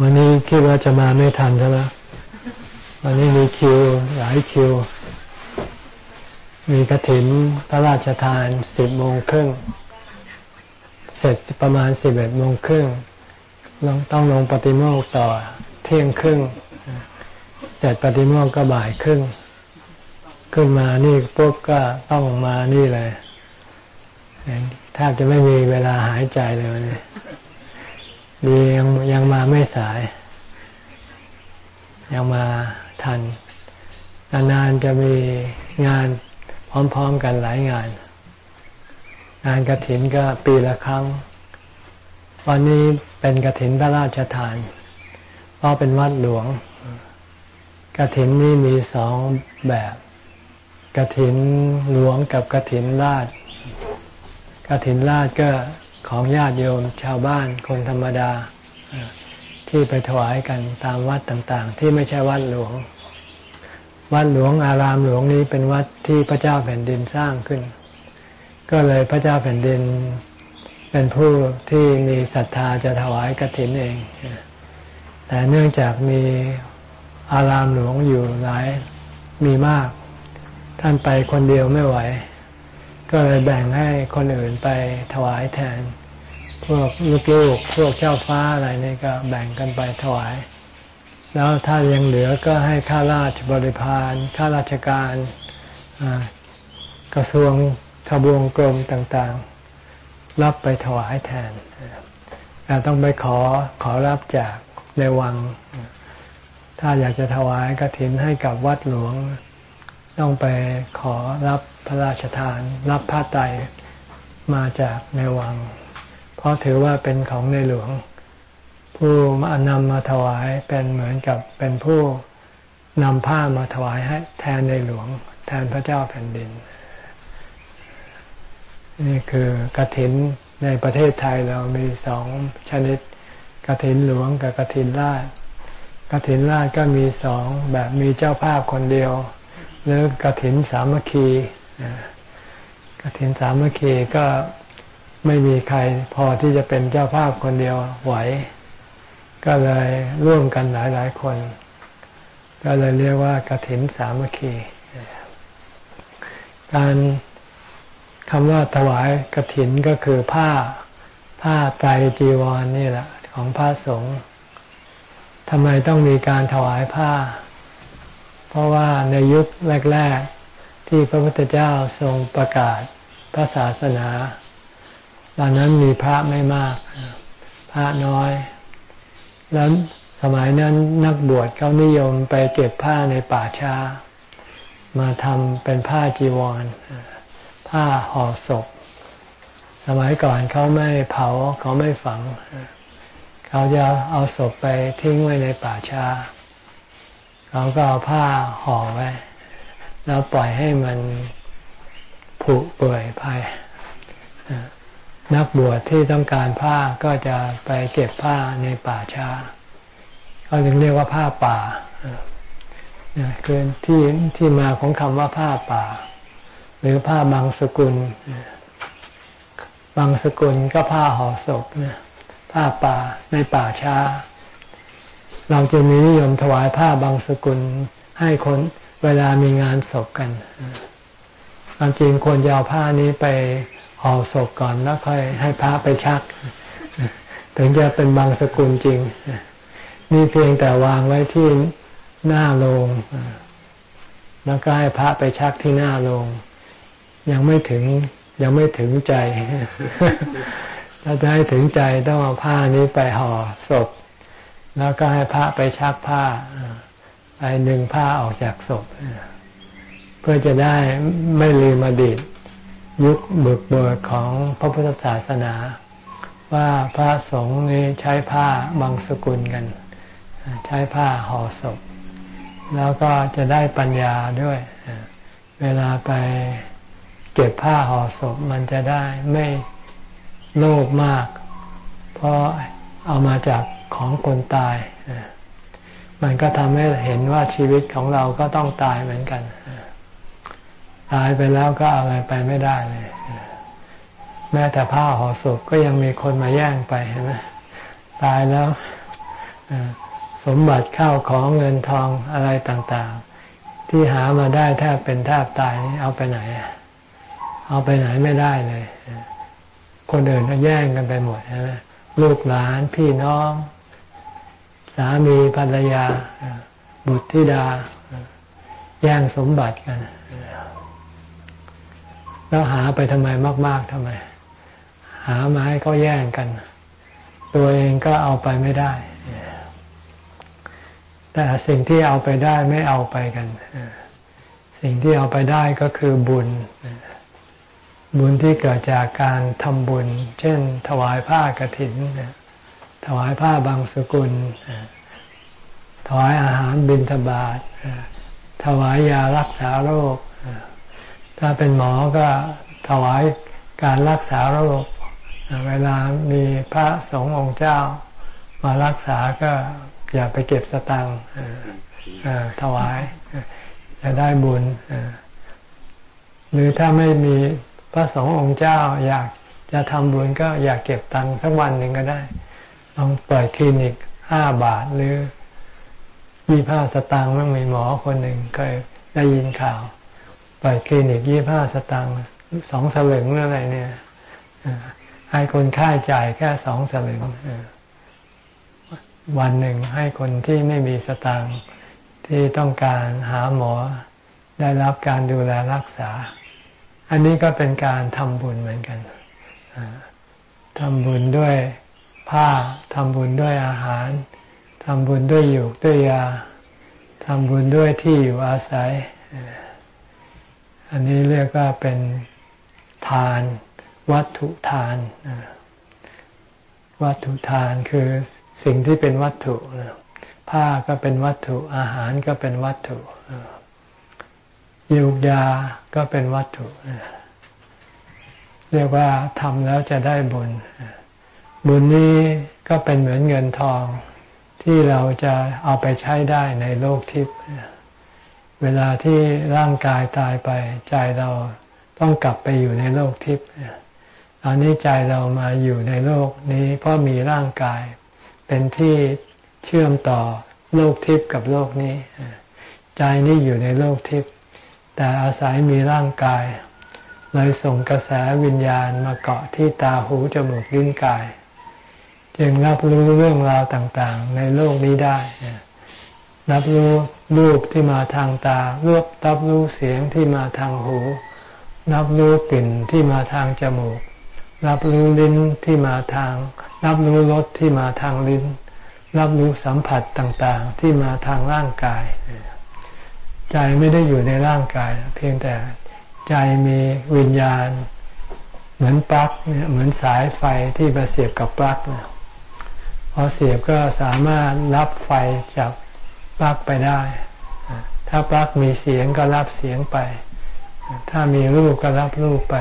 วันนี้คิดว่าจะมาไม่ทันใช่ไหมวันนี้มีคิวหลายคิว มีกระถินพระราชทานสิบโมงครึ่ง เสร็จประมาณสิบเอ็ดโมงครึ่งต้องลงปฏิโมกต่อเที่ยงครึ่ง เสร็จปฏิโมกก็บ่ายครึ่ง ขึ้นมานี่ปุ๊บก็ต้องมานี่เลยแทบจะไม่มีเวลาหายใจเลยวันนี้ ดียังยังมาไม่สาย ยังมาทันนานๆจะมีงานพร้อมๆกันหลายงาน งานกระถินก็ปีละครั้ง วันนี้เป็นกระถินพระราชทาน เพราะเป็นวัดหลวงกระถินนี้มีสองแบบกระถินหลวงกับกระถินราชกระถินราชก็ ของญาติโยมชาวบ้านคนธรรมดาที่ไปถวายกันตามวัดต่างๆ ที่ไม่ใช่วัดหลวง วัดหลวงอารามหลวงนี้เป็นวัดที่พระเจ้าแผ่นดินสร้างขึ้น ก็เลยพระเจ้าแผ่นดินเป็นผู้ที่มีศรัทธาจะถวายกระถินเอง แต่เนื่องจากมีอารามหลวงอยู่หลายมีมาก ท่านไปคนเดียวไม่ไหว ก็เลยแบ่งให้คนอื่นไปถวายแทน พวกลูกๆพวกเจ้าฟ้าอะไรนี่ก็แบ่งกันไปถวาย แล้วถ้ายังเหลือก็ให้ข้าราชบริพารข้าราชการกระทรวงทบวงกรมต่างๆ รับไปถวายแทนแต่ต้องไปขอขอรับจากในวัง ถ้าอยากจะถวายกระถินให้กับวัดหลวง ต้องไปขอรับ พระราชทานรับผ้าไตรมาจากในวัง เพราะถือว่าเป็นของในหลวง ผู้มานำมาถวายเป็นเหมือนกับเป็นผู้นำผ้ามาถวายให้แทนในหลวง แทนพระเจ้าแผ่นดิน นี่คือกระถินในประเทศไทยเรามีสองชนิดกระถินหลวงกับกระถินราชกระถินราชก็มีสองแบบมีเจ้าภาพคนเดียว หรือกระถินสามัคคี กระถินสามัคคีก็ไม่มีใครพอที่จะเป็นเจ้าภาพคนเดียวไหว ก็เลยร่วมกันหลาย ๆ คน ก็เลยเรียกว่ากระถินสามัคคี การคำว่าถวายกระถินก็คือผ้าผ้าไตรจีวรนนี่แหละ ของพระสงฆ์ทำไมต้องมีการถวายผ้า เพราะว่าในยุคแรกๆ ที่พระพุทธเจ้าทรงประกาศพระศาสนาตอนนั้นมีพระไม่มาก พระน้อย แล้วสมัยนั้นนักบวชเขานิยมไปเก็บผ้าในป่าช้า มาทำเป็นผ้าจีวร ผ้าห่อศพ สมัยก่อนเขาไม่เผาเขาไม่ฝัง เขาจะเอาศพไปทิ้งไว้ในป่าช้า เขาก็เอาผ้าห่อไว้ แล้วปล่อยให้มันผุเปื่อยไปนักบวชที่ต้องการผ้าก็จะไปเก็บผ้าในป่าช้าเขาถึงเรียกว่าผ้าป่าคือที่ที่มาของคำว่าผ้าป่า หรือผ้าบางสกุลบางสกุลก็ผ้าห่อศพผ้าป่าในป่าช้า เราจะมีนิยมถวายผ้าบางสกุลให้คน เวลามีงานศพกันความจริงควรจะเอาผ้านี้ไปห่อศพก่อนแล้วค่อยให้พระไปชัก ถึงจะเป็นบางสกุลจริง นี่เพียงแต่วางไว้ที่หน้าโลงแล้วก็ให้พระไปชักที่หน้าโลงยังไม่ถึงยังไม่ถึงใจ ถ้าจะให้ถึงใจต้องเอาผ้านี้ไปห่อศพ แล้วก็ให้พระไปชักผ้า ไปดึงผ้าออกจากศพ เพื่อจะได้ไม่ลืมอดีตยุคเบิกเบิกของพระพุทธศาสนา ว่าพระสงฆ์นี้ใช้ผ้าบางสกุลกัน ใช้ผ้าห่อศพ แล้วก็จะได้ปัญญาด้วย เวลาไปเก็บผ้าห่อศพมันจะได้ไม่โลภมาก เพราะเอามาจากของคนตาย มันก็ทำให้เห็นว่าชีวิตของเราก็ต้องตายเหมือนกัน ตายไปแล้วก็อะไรไปไม่ได้เลย แม้แต่ผ้าห่อศพก็ยังมีคนมาแย่งไปเห็นไหมตายแล้วสมบัติข้าวของเงินทองอะไรต่างๆ ที่หามาได้แทบเป็นแทบตายเอาไปไหน เอาไปไหนไม่ได้เลย คนอื่นก็แย่งกันไปหมดใช่ไหมลูกหลานพี่น้อง สามีภรรยา บุตรธิดา แย่งสมบัติกัน แล้วหาไปทำไมมาก ๆทำไม หามาให้เขาแย่งกัน ตัวเองก็เอาไปไม่ได้ แต่สิ่งที่เอาไปได้ไม่เอาไปกัน สิ่งที่เอาไปได้ก็คือบุญ บุญที่เกิดจากการทำบุญ เช่น ถวายผ้ากรถิน ถวายผ้าบางสกุล ถวายอาหารบิณฑบาตถวายยารักษาโรค ถ้าเป็นหมอก็ถวายการรักษาโรค เวลามีพระสงฆ์องค์เจ้า มารักษาก็อย่าไปเก็บสตังค์ถวาย จะได้บุญ หรือถ้าไม่มีพระสงฆ์องค์เจ้าอยากจะทำบุญก็อยากเก็บตังค์สักวันหนึ่งก็ได้ ลองเปิดคลินิกห้าบาทหรือยี่ห้าสตางค์มันมีหมอคนหนึ่งเคยได้ยินข่าวเปิดคลินิกยี่ห้าสตางค์สองสลึงอะไรเนี่ยให้คนค่าจ่ายแค่สองสลึงวันหนึ่งให้คนที่ไม่มีสตางค์ที่ต้องการหาหมอได้รับการดูแลรักษา อันนี้ก็เป็นการทำบุญเหมือนกันทำบุญด้วย ผ้าทำบุญด้วยอาหารทำบุญด้วยอยู่ด้วยยาทำบุญด้วยที่อยู่อาศัย อันนี้เรียกว่าเป็นทานวัตถุทาน วัตถุทานคือสิ่งที่เป็นวัตถุผ้าก็เป็นวัตถุอาหารก็เป็นวัตถุยูกยาก็เป็นวัตถุ เรียกว่าทำแล้วจะได้บุญ บุญนี้ก็เป็นเหมือนเงินทองที่เราจะเอาไปใช้ได้ในโลกทิพย์เวลาที่ร่างกายตายไปใจเราต้องกลับไปอยู่ในโลกทิพย์ตอนนี้ใจเรามาอยู่ในโลกนี้เพราะมีร่างกาย เป็นที่เชื่อมต่อโลกทิพย์กับโลกนี้ ใจนี่อยู่ในโลกทิพย์แต่อาศัยมีร่างกาย เลยส่งกระแสวิญญาณมาเกาะที่ตาหูจมูกลิ้นกาย จึงรับรู้เรื่องราวต่างๆ ในโลกนี้ได้ รับรู้รูปที่มาทางตารูปรับรู้เสียงที่มาทางหู รับรู้กลิ่นที่มาทางจมูก รับรู้ลิ้นที่มาทาง รับรู้รสที่มาทางลิ้น รับรู้สัมผัสต่างๆ ที่มาทางร่างกาย ใจไม่ได้อยู่ในร่างกาย เพียงแต่ใจมีวิญญาณ เหมือนปลั๊กเหมือนสายไฟที่มาเสียบกับปลั๊ก พอเสียบก็สามารถรับไฟจากปลั๊กไปได้ ถ้าปลั๊กมีเสียงก็รับเสียงไป ถ้ามีรูปก็รับรูปไป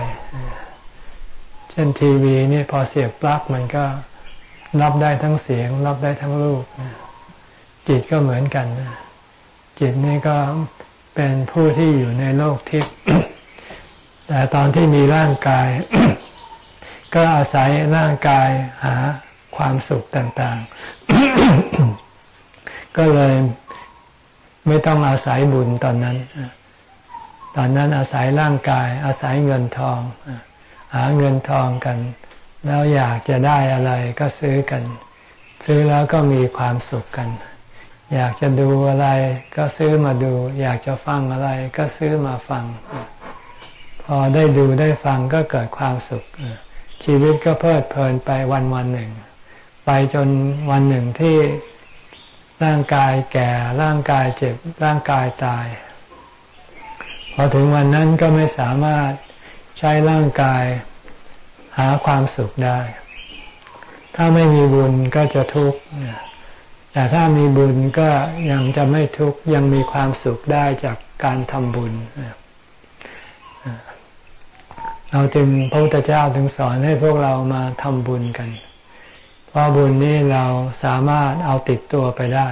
เช่นทีวีนี่พอเสียบปลั๊กมันก็รับได้ทั้งเสียง รับได้ทั้งรูป จิตก็เหมือนกัน จิตนี่ก็เป็นผู้ที่อยู่ในโลกทิพย์แต่ตอนที่มีร่างกาย ก็อาศัยร่างกายหา ความสุขต่างๆ ก็เลยไม่ต้องอาศัยบุญตอนนั้น ตอนนั้นอาศัยร่างกาย อาศัยเงินทอง หาเงินทองกัน แล้วอยากจะได้อะไรก็ซื้อกัน ซื้อแล้วก็มีความสุขกัน อยากจะดูอะไรก็ซื้อมาดู อยากจะฟังอะไรก็ซื้อมาฟัง พอได้ดูได้ฟังก็เกิดความสุขชีวิตก็เพลิดเพลินไปวันวันหนึ่ง ไปจนวันหนึ่งที่ร่างกายแก่ร่างกายเจ็บร่างกายตาย พอถึงวันนั้นก็ไม่สามารถใช้ร่างกายหาความสุขได้ ถ้าไม่มีบุญก็จะทุกข์แต่ถ้ามีบุญก็ยังจะไม่ทุกข์ยังมีความสุขได้จากการทำบุญเราจึงพระพุทธเจ้าถึงสอนให้พวกเรามาทำบุญกัน เพราะบุญนี้เราสามารถเอาติดตัวไปได้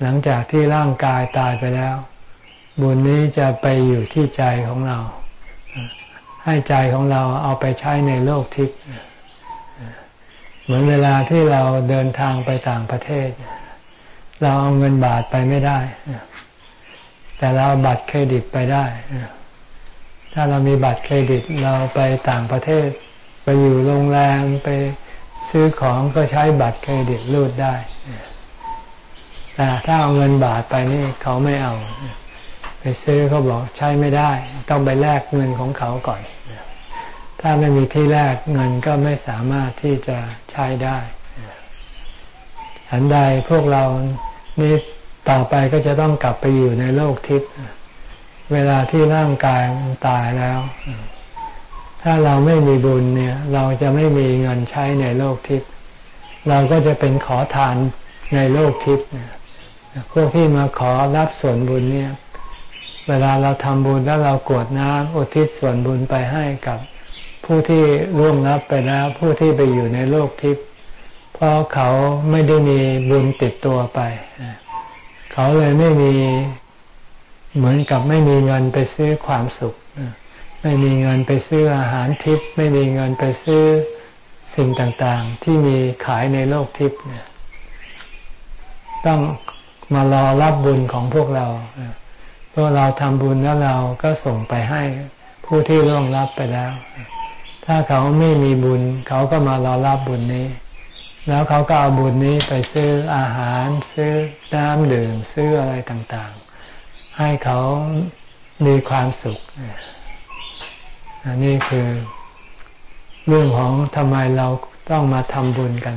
หลังจากที่ร่างกายตายไปแล้ว บุญนี้จะไปอยู่ที่ใจของเรา ให้ใจของเราเอาไปใช้ในโลกทิพย์เหมือนเวลาที่เราเดินทางไปต่างประเทศ เราเอาเงินบาทไปไม่ได้ แต่เราบัตรเครดิตไปได้ ถ้าเรามีบัตรเครดิตเราไปต่างประเทศ ไปอยู่โรงแรมไป ซื้อของก็ใช้บัตรเครดิตรูดได้ แต่ถ้าเอาเงินบาทไปนี่เขาไม่เอา ไปซื้อเขาบอกใช้ไม่ได้ ต้องไปแลกเงินของเขาก่อน ถ้าไม่มีที่แลกเงินก็ไม่สามารถที่จะใช้ได้อันใดพวกเรานี่ต่อไปก็จะต้องกลับไปอยู่ในโลกทิพย์เวลาที่ร่างกายตายแล้ว ถ้าเราไม่มีบุญเนี่ย เราจะไม่มีเงินใช้ในโลกทิพย์เราก็จะเป็นขอทานในโลกทิพย์พวกที่มาขอรับส่วนบุญเนี่ย เวลาเราทำบุญแล้วเรากวดน้ำอุทิศส่วนบุญไปให้กับผู้ที่ร่วงรับไปแล้ว ผู้ที่ไปอยู่ในโลกทิพย์เพราะเขาไม่ได้มีบุญติดตัวไป เขาเลยไม่มีเหมือนกับไม่มีเงินไปซื้อความสุข ไม่มีเงินไปซื้ออาหารทิพย์ไม่มีเงินไปซื้อสิ่งต่างๆ ที่มีขายในโลกทิพย์เนี่ย ต้องมารอรับบุญของพวกเราพวกเราทำบุญแล้วเราก็ส่งไปให้ผู้ที่ร่วงรับไปแล้ว ถ้าเขาไม่มีบุญ เขาก็มารอรับบุญนี้ แล้วเขาก็เอาบุญนี้ไปซื้ออาหาร ซื้อน้ำดื่ม ซื้ออะไรต่างๆ ให้เขามีความสุข อันนี้คือเรื่องของทำไมเราต้องมาทำบุญกัน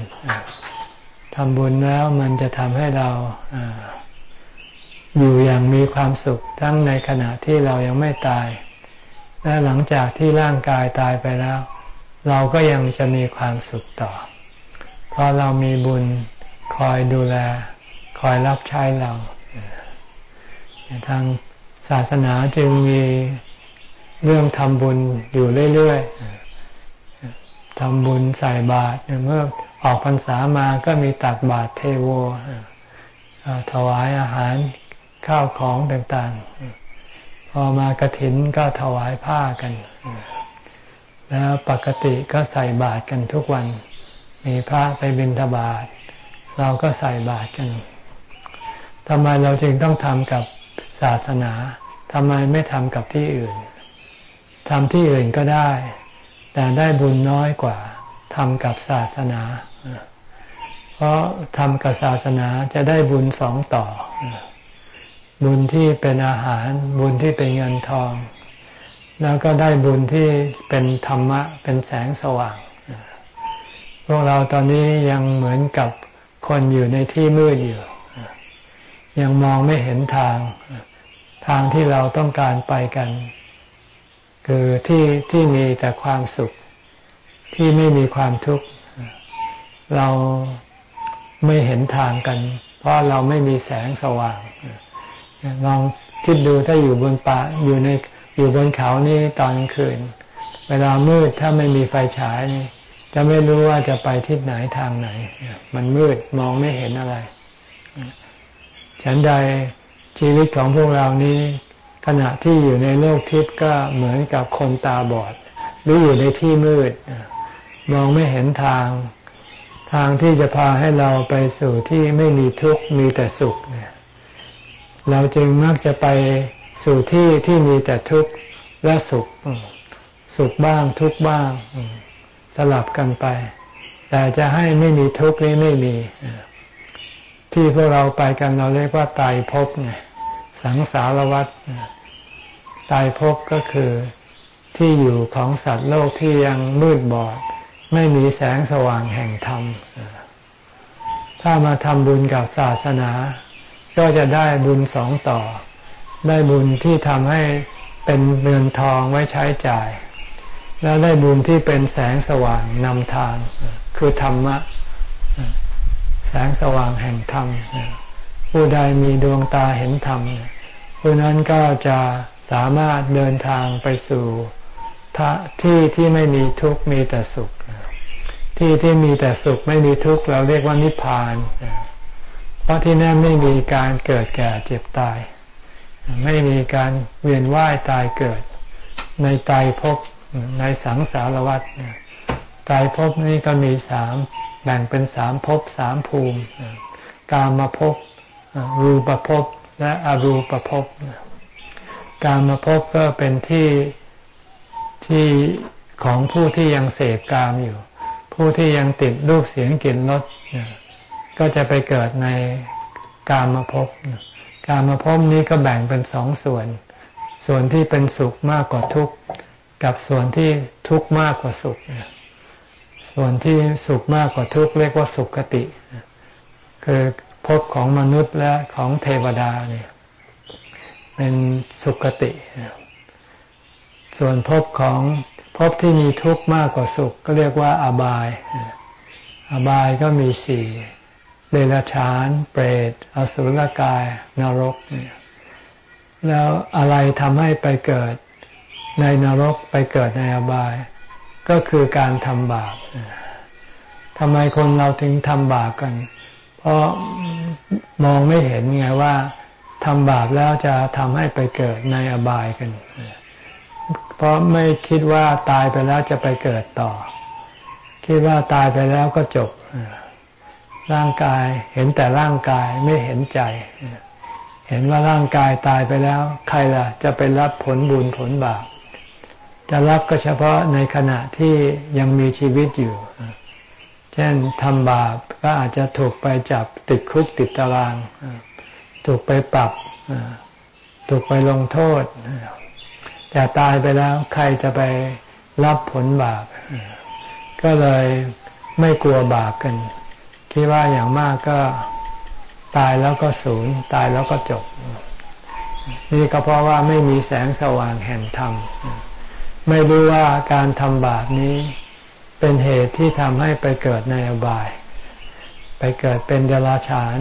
ทำบุญแล้วมันจะทำให้เราอยู่อย่างมีความสุขทั้งในขณะที่เรายังไม่ตาย และหลังจากที่ร่างกายตายไปแล้ว เราก็ยังจะมีความสุขต่อ เพราะเรามีบุญคอยดูแล คอยรับใช้เราทางศาสนาจึงมี เรื่องทำบุญอยู่เรื่อยๆทำบุญใส่บาตรเมื่อออกพรรษามาก็มีตักบาตรเทโวถวายอาหารข้าวของต่างๆ พอมากระถินก็ถวายผ้ากัน แล้วปกติก็ใส่บาตรกันทุกวัน มีพระไปบิณฑบาตเราก็ใส่บาตรกันทำไมเราจึงต้องทำกับศาสนาทำไมไม่ทำกับที่อื่น ทำที่อื่นก็ได้ แต่ได้บุญน้อยกว่าทำกับศาสนา เพราะทำกับศาสนาจะได้บุญสองต่อ บุญที่เป็นอาหาร บุญที่เป็นเงินทอง แล้วก็ได้บุญที่เป็นธรรมะ เป็นแสงสว่าง พวกเราตอนนี้ยังเหมือนกับคนอยู่ในที่มืดอยู่ ยังมองไม่เห็นทาง ทางที่เราต้องการไปกัน คือที่ที่มีแต่ความสุขที่ไม่มีความทุกข์เราไม่เห็นทางกัน เพราะเราไม่มีแสงสว่างลองคิดดูถ้าอยู่บนป่าอยู่ในอยู่บนเขานี่ตอนกลางคืน เวลามืดถ้าไม่มีไฟฉายนี่ จะไม่รู้ว่าจะไปทิศไหนทางไหน มันมืดมองไม่เห็นอะไร ฉันใดชีวิตของพวกเรานี้ ขณะที่อยู่ในโลกทิพย์ก็เหมือนกับคนตาบอด หรืออยู่ในที่มืด มองไม่เห็นทาง ทางที่จะพาให้เราไปสู่ที่ไม่มีทุกข์มีแต่สุขเนี่ยเราจึงมักจะไปสู่ที่ที่มีแต่ทุกข์และสุข สุขบ้างทุกข์บ้าง สลับกันไป แต่จะให้ไม่มีทุกข์นี่ไม่มี ที่พวกเราไปกันเราเรียกว่าตายภพไงสังสารวัฏ ตายภพก็คือที่อยู่ของสัตว์โลกที่ยังมืดบอด ไม่มีแสงสว่างแห่งธรรม ถ้ามาทำบุญกับศาสนา ก็จะได้บุญสองต่อ ได้บุญที่ทำให้เป็นเงินทองไว้ใช้จ่าย แล้วได้บุญที่เป็นแสงสว่างนำทาง คือธรรมะ แสงสว่างแห่งธรรม ผู้ใดมีดวงตาเห็นธรรมผู้นั้นก็จะ สามารถเดินทางไปสู่ที่ที่ไม่มีทุกข์มีแต่สุข ที่ที่มีแต่สุขไม่มีทุกข์เราเรียกว่านิพพานเพราะที่นั่นไม่มีการเกิดแก่เจ็บตาย ไม่มีการเวียนว่ายตายเกิด ในตายภพในสังสารวัฏตายภพนี่ก็มีสามแบ่งเป็นสามภพสามภูมิ กามภพรูปภพและอรูปภพ การมาภพก็เป็นที่ที่ของผู้ที่ยังเสพกามอยู่ ผู้ที่ยังติดรูปเสียงกลิ่นรสก็จะไปเกิดในกามาภพการมาภพนี้ก็แบ่งเป็นสองส่วน ส่วนที่เป็นสุขมากกว่าทุกข์กับส่วนที่ทุกข์มากกว่าสุข ส่วนที่สุขมากกว่าทุกข์เรียกว่าสุขคติ คือภพของมนุษย์และของเทวดาเนี่ย เป็นสุขติ ส่วนภพของภพที่มีทุกข์มากกว่าสุขก็เรียกว่าอบาย อบายก็มีสี่เดรัจฉาน เปรต อสุรกาย นรก แล้วอะไรทำให้ไปเกิดในนรกไปเกิดในอบาย ก็คือการทำบาปทำไมคนเราถึงทำบาปกัน เพราะมองไม่เห็นไงว่า ทำบาปแล้วจะทำให้ไปเกิดในอบายกัน เพราะไม่คิดว่าตายไปแล้วจะไปเกิดต่อ คิดว่าตายไปแล้วก็จบ ร่างกายเห็นแต่ร่างกายไม่เห็นใจ เห็นว่าร่างกายตายไปแล้ว ใครล่ะ จะไปรับผลบุญผลบาป จะรับก็เฉพาะในขณะที่ยังมีชีวิตอยู่ เช่นทำบาปก็อาจจะถูกไปจับติดคุกติดตาราง ถูกไปปรับถูกไปลงโทษแต่ตายไปแล้วใครจะไปรับผลบาป ก็เลยไม่กลัวบาปกัน คิดว่าอย่างมากก็ตายแล้วก็สูญตายแล้วก็จบ นี่ก็เพราะว่าไม่มีแสงสว่างแห่งธรรม ไม่รู้ว่าการทำบาปนี้เป็นเหตุที่ทำให้ไปเกิดในอบาย ไปเกิดเป็นเดรัจฉาน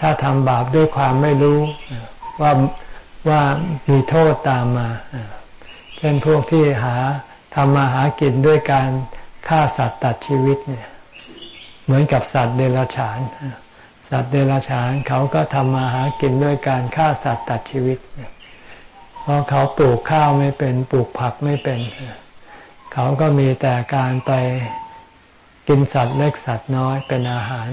ถ้าทำบาปด้วยความไม่รู้ว่าว่ามีโทษตามมา เช่นพวกที่หาทำมาหากินด้วยการฆ่าสัตว์ตัดชีวิตเนี่ย เหมือนกับสัตว์เดรัจฉาน สัตว์เดรัจฉานเขาก็ทำมาหากินด้วยการฆ่าสัตว์ตัดชีวิต เพราะเขาปลูกข้าวไม่เป็นปลูกผักไม่เป็น เขาก็มีแต่การไปกินสัตว์เล็กสัตว์น้อยเป็นอาหาร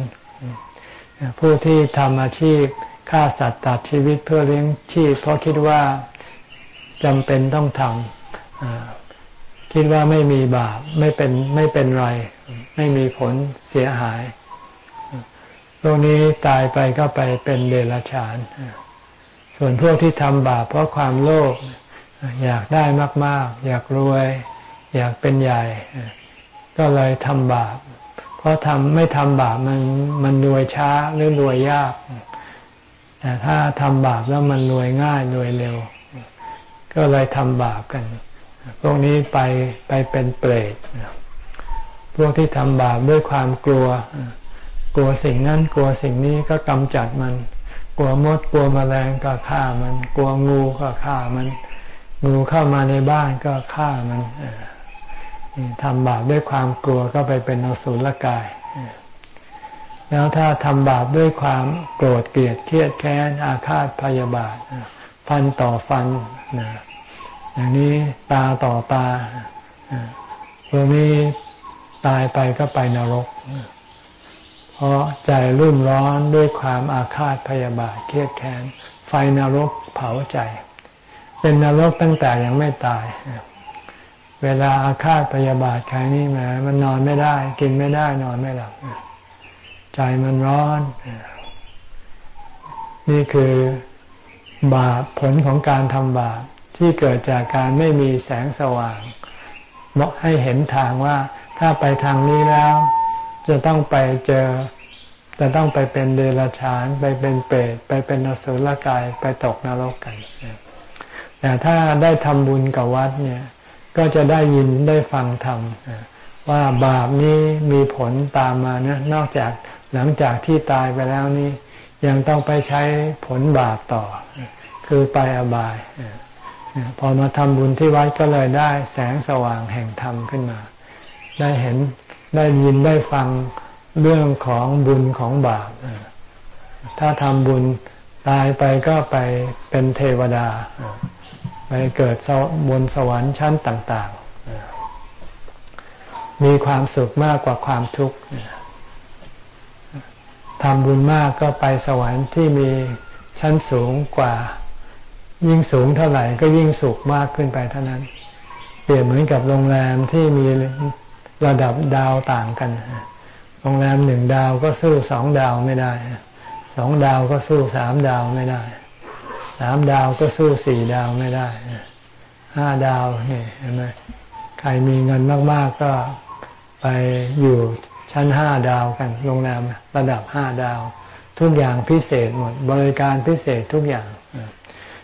ผู้ที่ทำอาชีพฆ่าสัตว์ตัดชีวิตเพื่อเลี้ยงชีพ เพราะคิดว่าจำเป็นต้องทำคิดว่าไม่มีบาปไม่เป็นไม่เป็นไร ไม่มีผลเสียหายโลกนี้ตายไปก็ไปเป็นเดรัจฉาน ส่วนพวกที่ทำบาปเพราะความโลภอยากได้มาก ๆ อยากรวย อยากเป็นใหญ่ ก็เลยทำบาป ราะทำไม่ทำบาปมันมันรวยช้าหรือรวยยาก แต่ถ้าทำบาปแล้วมันรวยง่ายรวยเร็ว ก็เลยทำบาปกัน พวกนี้ไปไปเป็นเปรตพวกที่ทำบาปด้วยความกลัว กลัวสิ่งนั้นกลัวสิ่งนี้ก็กำจัดมัน กลัวมดกลัวมแมลงก็ฆ่ามัน กลัวงูก็ฆ่ามัน งูเข้ามาในบ้านก็ฆ่ามัน ทำบาปด้วยความกลัวก็ไปเป็นอสุรกาย แล้วถ้าทำบาปด้วยความโกรธเกลียดเครียดแค้นอาฆาตพยาบาทฟันต่อฟันอย่างนี้ตาต่อตาตรงนี้ตายไปก็ไปนรก เพราะใจรุ่มร้อนด้วยความอาฆาตพยาบาทเครียดแค้น ไฟนรกเผาใจ เป็นนรกตั้งแต่ยังไม่ตาย เวลาอาฆาตพยาบาทใครนี่แหมมันนอนไม่ได้ กินไม่ได้นอนไม่หลับใจมันร้อน นี่คือบาปผลของการทำบาปที่เกิดจากการไม่มีแสงสว่างบอกให้เห็นทางว่าถ้าไปทางนี้แล้ว จะต้องไปเจอ จะต้องไปเป็นเดรัจฉาน ไปเป็นเปรตไปเป็นอสุรกายไปตกนรกกันแต่ถ้าได้ทำบุญกับวัดเนี่ย ก็จะได้ยินได้ฟังธรรมว่าบาปนี้มีผลตามมานะนอกจากหลังจากที่ตายไปแล้วนี่ยังต้องไปใช้ผลบาปต่อ คือไปอบาย พอมาทำบุญที่วัดก็เลยได้แสงสว่างแห่งธรรมขึ้นมา ได้เห็นได้ยินได้ฟังเรื่องของบุญของบาป ถ้าทำบุญตายไปก็ไปเป็นเทวดา ไปเกิดบนสวรรค์ชั้นต่างๆ มีความสุขมากกว่าความทุกข์ทำบุญมากก็ไปสวรรค์ที่มีชั้นสูงกว่า ยิ่งสูงเท่าไหร่ก็ยิ่งสุขมากขึ้นไปเท่านั้น เปรียบเหมือนกับโรงแรมที่มีระดับดาวต่างกัน โรงแรมหนึ่งดาวก็สู้สองดาวไม่ได้ สองดาวก็สู้สามดาวไม่ได้ สามดาวก็สู้สี่ดาวไม่ได้ห้าดาวเห็นไหมใครมีเงินมาก ๆ ก็ไปอยู่ชั้นห้าดาวกันโรงแรมระดับห้าดาว ทุกอย่างพิเศษหมด บริการพิเศษทุกอย่าง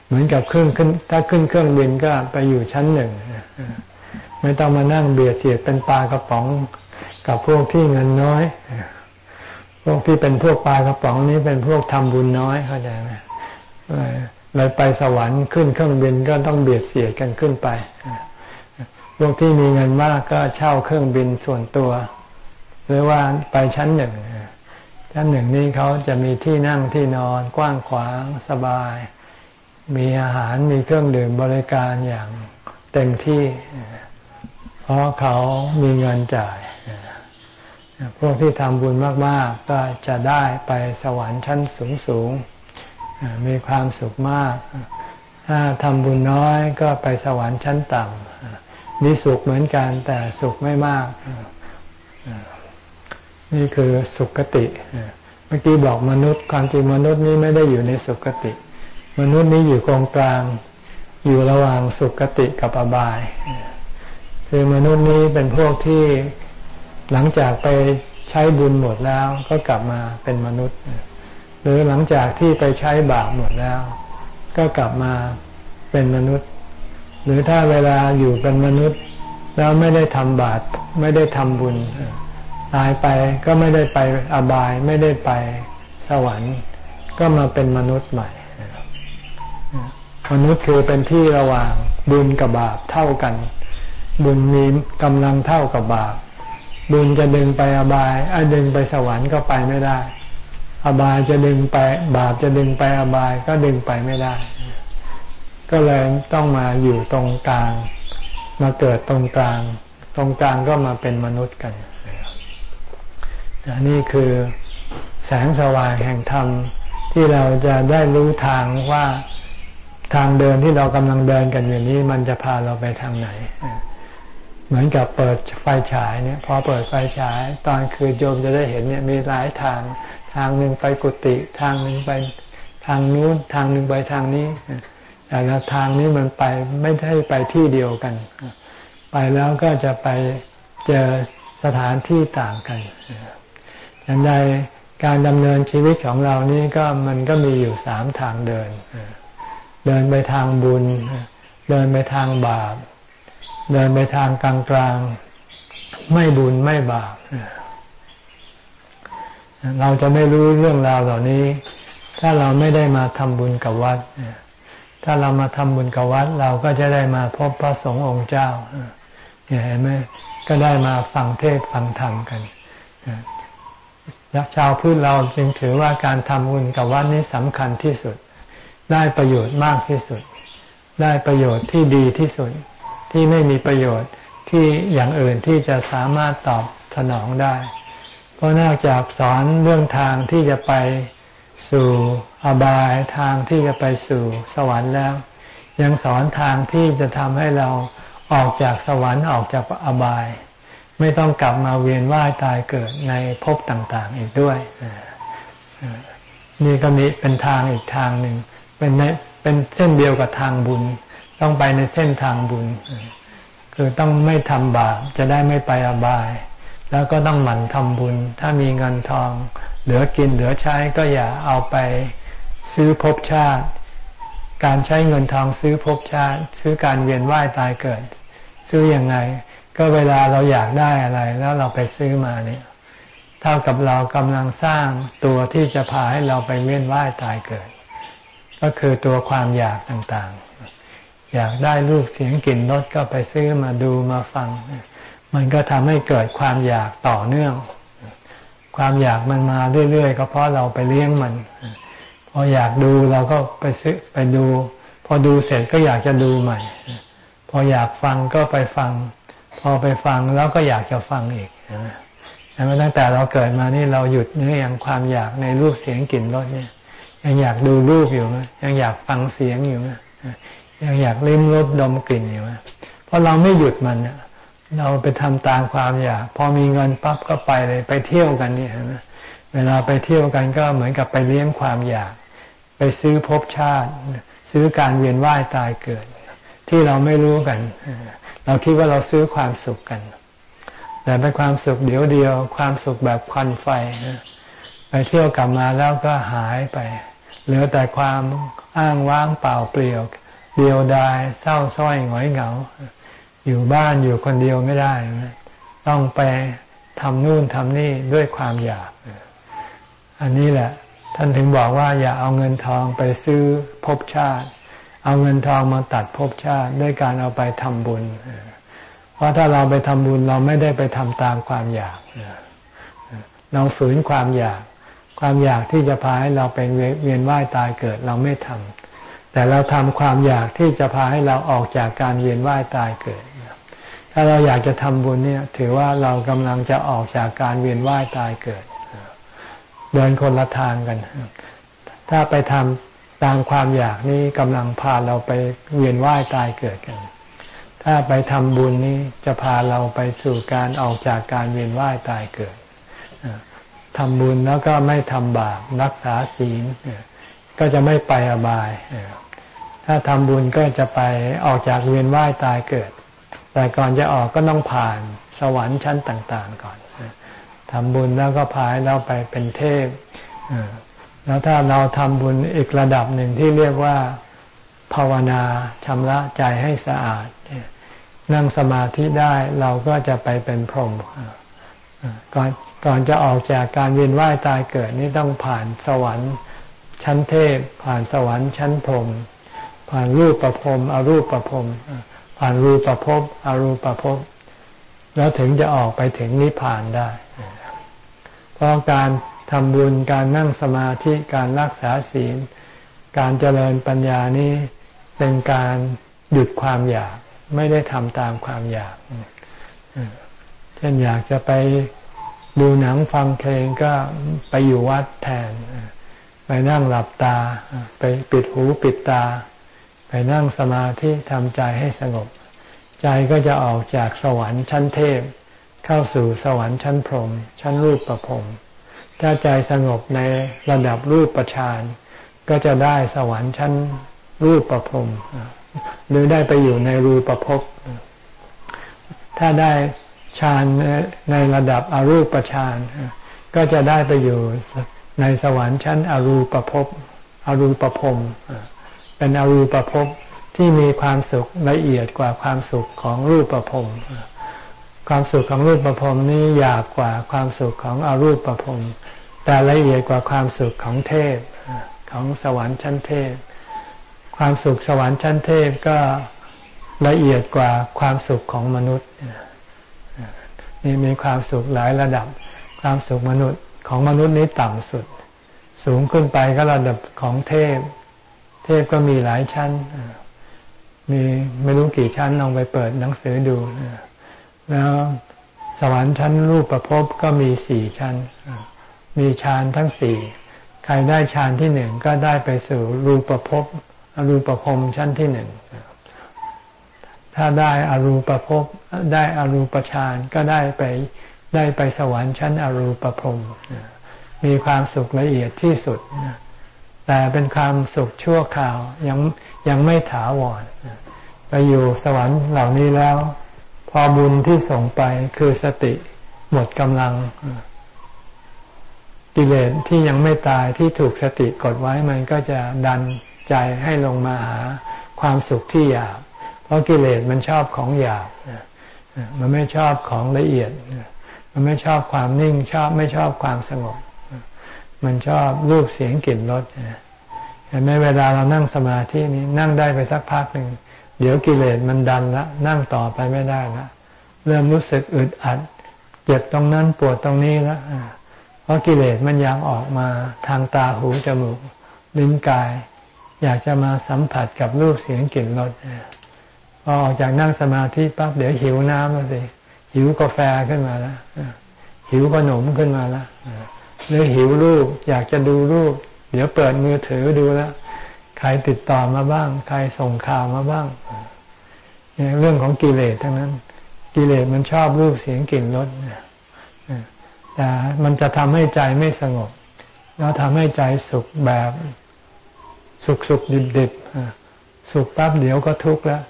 เหมือนกับเครื่องขึ้น ถ้าขึ้นเครื่องบินก็ไปอยู่ชั้นหนึ่งไม่ต้องมานั่งเบียดเสียดเป็นปลากระป๋องกับพวกที่เงินน้อยพวกที่เป็นพวกปลากระป๋องนี้เป็นพวกทำบุญน้อยเข้าใจไหม เลยไปสวรรค์ขึ้นเครื่องบินก็ต้องเบียดเสียดกันขึ้นไปพวกที่มีเงินมากก็เช่าเครื่องบินส่วนตัว หรือว่าไปชั้นหนึ่งชั้นหนึ่งนี้เขาจะมีที่นั่งที่นอนกว้างขวางสบาย มีอาหารมีเครื่องดื่มบริการอย่างเต็มที่ เพราะเขามีเงินจ่าย พวกที่ทำบุญมาก ๆ ก็จะได้ไปสวรรค์ชั้นสูง ๆ มีความสุขมาก ถ้าทำบุญน้อยก็ไปสวรรค์ชั้นต่ำมีสุขเหมือนกันแต่สุขไม่มาก นี่คือสุขติ เมื่อกี้บอกมนุษย์ความจริงมนุษย์นี้ไม่ได้อยู่ในสุขติ มนุษย์นี้อยู่กองกลาง อยู่ระหว่างสุขติกับอบาย คือมนุษย์นี้เป็นพวกที่หลังจากไปใช้บุญหมดแล้วก็กลับมาเป็นมนุษย์ หรือหลังจากที่ไปใช้บาปหมดแล้ว ก็กลับมาเป็นมนุษย์ หรือถ้าเวลาอยู่เป็นมนุษย์ แล้วไม่ได้ทำบาปไม่ได้ทำบุญ ตายไปก็ไม่ได้ไปอบายไม่ได้ไปสวรรค์ ก็มาเป็นมนุษย์ใหม่ มนุษย์คือเป็นที่ระหว่างบุญกับบาปเท่ากัน บุญมีกำลังเท่ากับบาปบุญจะดึงไปอบายอดึงไปสวรรค์ก็ไปไม่ได้ อบายจะดึงไป บาปจะดึงไปอบายก็ดึงไปไม่ได้ ก็เลยต้องมาอยู่ตรงกลาง มาเกิดตรงกลาง ตรงกลางก็มาเป็นมนุษย์กันนี่คือแสงสว่างแห่งธรรมที่เราจะได้รู้ทางว่าทางเดินที่เรากำลังเดินกันอยู่นี้ มันจะพาเราไปทางไหน เหมือนกับเปิดไฟฉายเนี่ยพอเปิดไฟฉาย ตอนคืนโยมจะได้เห็นเนี่ยมีหลายทาง ทางหนึ่งไปกุฏิทางหนึ่งไปทางนู้นทางหนึ่งไปทางนี้แต่ละทางนี้มันไปไม่ได้ไปที่เดียวกัน ไปแล้วก็จะไปเจอสถานที่ต่างกันอย่างใดการดำเนินชีวิตของเรานี่ก็มันก็มีอยู่สามทางเดิน เดินไปทางบุญ เดินไปทางบาป เดินไปทางกลางกลางไม่บุญไม่บาป เราจะไม่รู้เรื่องราวเหล่านี้ ถ้าเราไม่ได้มาทำบุญกับวัด ถ้าเรามาทำบุญกับวัด เราก็จะได้มาพบพระสงฆ์องค์เจ้าเห็นไหมก็ได้มาฟังเทศฟังธรรมกันรักชาวพื้นเราจึงถือว่าการทำบุญกับวัดนี้สำคัญที่สุด ได้ประโยชน์มากที่สุด ได้ประโยชน์ที่ดีที่สุด ที่ไม่มีประโยชน์ที่อย่างอื่นที่จะสามารถตอบสนองได้ ราะนอกจากสอนเรื่องทางที่จะไปสู่อบายทางที่จะไปสู่สวรรค์แล้ว ยังสอนทางที่จะทำให้เราออกจากสวรรค์ออกจากอบาย ไม่ต้องกลับมาเวียนว่ายตายเกิดในภพต่าง ๆ อีกด้วย นี่ก็มีเป็นทางอีกทางหนึ่งเป็นเป็นเส้นเดียวกับทางบุญ ต้องไปในเส้นทางบุญ คือต้องไม่ทำบาปจะได้ไม่ไปอบาย แล้วก็ต้องหมั่นทำบุญ ถ้ามีเงินทอง เหลือกินเหลือใช้ก็อย่าเอาไปซื้อภพชาติ การใช้เงินทองซื้อภพชาติ ซื้อการเวียนว่ายตายเกิด ซื้ออยังไง ก็เวลาเราอยากได้อะไร แล้วเราไปซื้อมาเนี่ย เท่ากับเรากำลังสร้างตัวที่จะพาให้เราไปเวียนว่ายตายเกิด ก็คือตัวความอยากต่างๆ อยากได้รูปเสียงกลิ่นรสก็ไปซื้อมาดูมาฟัง มันก็ทำให้เกิดความอยากต่อเนื่อง ความอยากมันมาเรื่อยๆก็เพราะเราไปเลี้ยงมัน พออยากดูเราก็ไปซื้อไปดู พอดูเสร็จก็อยากจะดูใหม่ พออยากฟังก็ไปฟัง พอไปฟังแล้วก็อยากจะฟังอีกแต่ว่าตั้งแต่เราเกิดมานี่เราหยุดเนื้อย่างความอยากในรูปเสียงกลิ่นรสเนี่ย ยังอยากดูรูปอยู่ไหมยังอยากฟังเสียงอยู่ไหมยังอยากลิ้มรสดมกลิ่นอยู่ไหมเพราะเราไม่หยุดมัน เราไปทำตามความอยากพอมีเงินปั๊บก็ไปเลยไปเที่ยวกันนี่เห็นไหมเวลาไปเที่ยวกันก็เหมือนกับไปเลี้ยงความอยาก ไปซื้อภพชาติ ซื้อการเวียนว่ายตายเกิด ที่เราไม่รู้กัน เราคิดว่าเราซื้อความสุขกัน แต่เป็นความสุขเดียวเดียว ความสุขแบบควันไฟไปเที่ยวกลับมาแล้วก็หายไป เหลือแต่ความอ้างว้างเปล่าเปลี่ยว เดียวดายเศร้าส้อยหงอยเหงา อยู่บ้านอยู่คนเดียวไม่ได้ ต้องไปทำนู่นทำนี่ด้วยความอยาก อันนี้แหละ ท่านถึงบอกว่า อย่าเอาเงินทองไปซื้อภพชาติ เอาเงินทองมาตัดภพชาติด้วยการเอาไปทำบุญ เพราะถ้าเราไปทำบุญเราไม่ได้ไปทำตามความอยาก เราฝืนความอยาก ความอยากที่จะพาให้เราเป็นเวียนว่ายตายเกิดเราไม่ทำแต่เราทำความอยากที่จะพาให้เราออกจากการเวียนว่ายตายเกิด ถ้าเราอยากจะทำบุญเนี่ย ถือว่าเรากำลังจะออกจากการเวียนว่ายตายเกิด เดินคนละทางกัน ถ้าไปทำตามความอยากนี้กำลังพาเราไปเวียนว่ายตายเกิดกัน ถ้าไปทำบุญนี้จะพาเราไปสู่การออกจากการเวียนว่ายตายเกิดทำบุญแล้วก็ไม่ทำบาปรักษาศีลก็จะไม่ไปอบาย ถ้าทำบุญก็จะไปออกจากเวียนว่ายตายเกิด แต่ก่อนจะออกก็ต้องผ่านสวรรค์ชั้นต่าง ๆ ก่อนทำบุญแล้วก็พายเราไปเป็นเทพแล้วถ้าเราทำบุญอีกระดับหนึ่งที่เรียกว่าภาวนาชำระใจให้สะอาด นั่งสมาธิได้เราก็จะไปเป็นพรหมก่อนก่อนจะออกจากการเวียนว่ายตายเกิดนี่ต้องผ่านสวรรค์ชั้นเทพ ผ่านสวรรค์ชั้นพรหมผ่านรูปประพรมอรูปประพรม ผ่านรูปประพอรูปประพแล้วถึงจะออกไปถึงนิพพานได้ เพราะการทำบุญการนั่งสมาธิการรักษาศีล การเจริญปัญญานี้เป็นการหยุดความอยากไม่ได้ทำตามความอยากเช่นอยากจะไปดูหนังฟังเพลงก็ไปอยู่วัดแทน ไปนั่งหลับตา ไปปิดหูปิดตา ไปนั่งสมาธิทำใจให้สงบ ใจก็จะออกจากสวรรค์ชั้นเทพ เข้าสู่สวรรค์ชั้นพรหมชั้นรูปประพรมถ้าใจสงบในระดับรูปประชานก็จะได้สวรรค์ชั้นรูปประพรมหรือได้ไปอยู่ในรูปประพบถ้าได้ฌานในระดับอรูปฌานก็จะได้ไปอยู่ในสวรรค์ชั้นอรูปภพอรูปภพ เป็นอรูปภพที่มีความสุขละเอียดกว่าความสุขของรูปภพความสุขของรูปประพรมนี้ยากกว่าความสุขของอรูปประพรมแต่ละเอียดกว่าความสุขของเทพของสวรรค์ชั้นเทพ ความสุขสวรรค์ชั้นเทพก็ละเอียดกว่าความสุขของมนุษย์นี่มีความสุขหลายระดับ ความสุขมนุษย์ของมนุษย์นี้ต่ำสุด สูงขึ้นไปก็ระดับของเทพ เทพก็มีหลายชั้น มีไม่รู้กี่ชั้นลองไปเปิดหนังสือดู แล้วสวรรค์ชั้นรูปประพบก็มีสี่ชั้น มีฌานทั้งสี่ ใครได้ฌานที่หนึ่งก็ได้ไปสู่รูปประพบอรูปภพชั้นที่หนึ่ง ถ้าได้อรูปภพได้อรูปฌานก็ได้ไปได้ไปสวรรค์ชั้นอรูปภพมีความสุขละเอียดที่สุด แต่เป็นความสุขชั่วคราวยังยังไม่ถาวรไปอยู่สวรรค์เหล่านี้แล้ว พอบุญที่ส่งไปคือสติหมดกำลังกิเลสที่ยังไม่ตายที่ถูกสติกดไว้มันก็จะดันใจให้ลงมาหาความสุขที่หยาบ เพราะกิเลสมันชอบของหยาบมันไม่ชอบของละเอียด มันไม่ชอบความนิ่งชอบไม่ชอบความสงบ มันชอบรูปเสียงกลิ่นรสเห็นไหมเวลาเรานั่งสมาธินี้นั่งได้ไปสักพักหนึ่งเดี๋ยวกิเลสมันดันละนั่งต่อไปไม่ได้ละเริ่มรู้สึกอึดอัด เจ็บตรงนั้นปวดตรงนี้ล้วเพราะกิเลสมันยังออกมาทางตาหูจมูกลิ้นกาย อยากจะมาสัมผัสกับรูปเสียงกลิ่นรสพอออกจากนั่งสมาธิปั๊บเดี๋ยวหิวน้ำแล้วสิหิวกาแฟขึ้นมาแล้วหิวขนมขึ้นมาแล้ว หรือหิวรูป อยากจะดูรูป เดี๋ยวเปิดมือถือดูแล้วใครติดต่อมาบ้าง ใครส่งข่าวมาบ้างเนี่ยเรื่องของกิเลสทั้งนั้น กิเลสมันชอบรูปเสียงกลิ่นรสแต่มันจะทำให้ใจไม่สงบ แล้วทำให้ใจสุขแบบสุขสุขดิบดิบสุขปั๊บเดี๋ยวก็ทุกข์แล้ว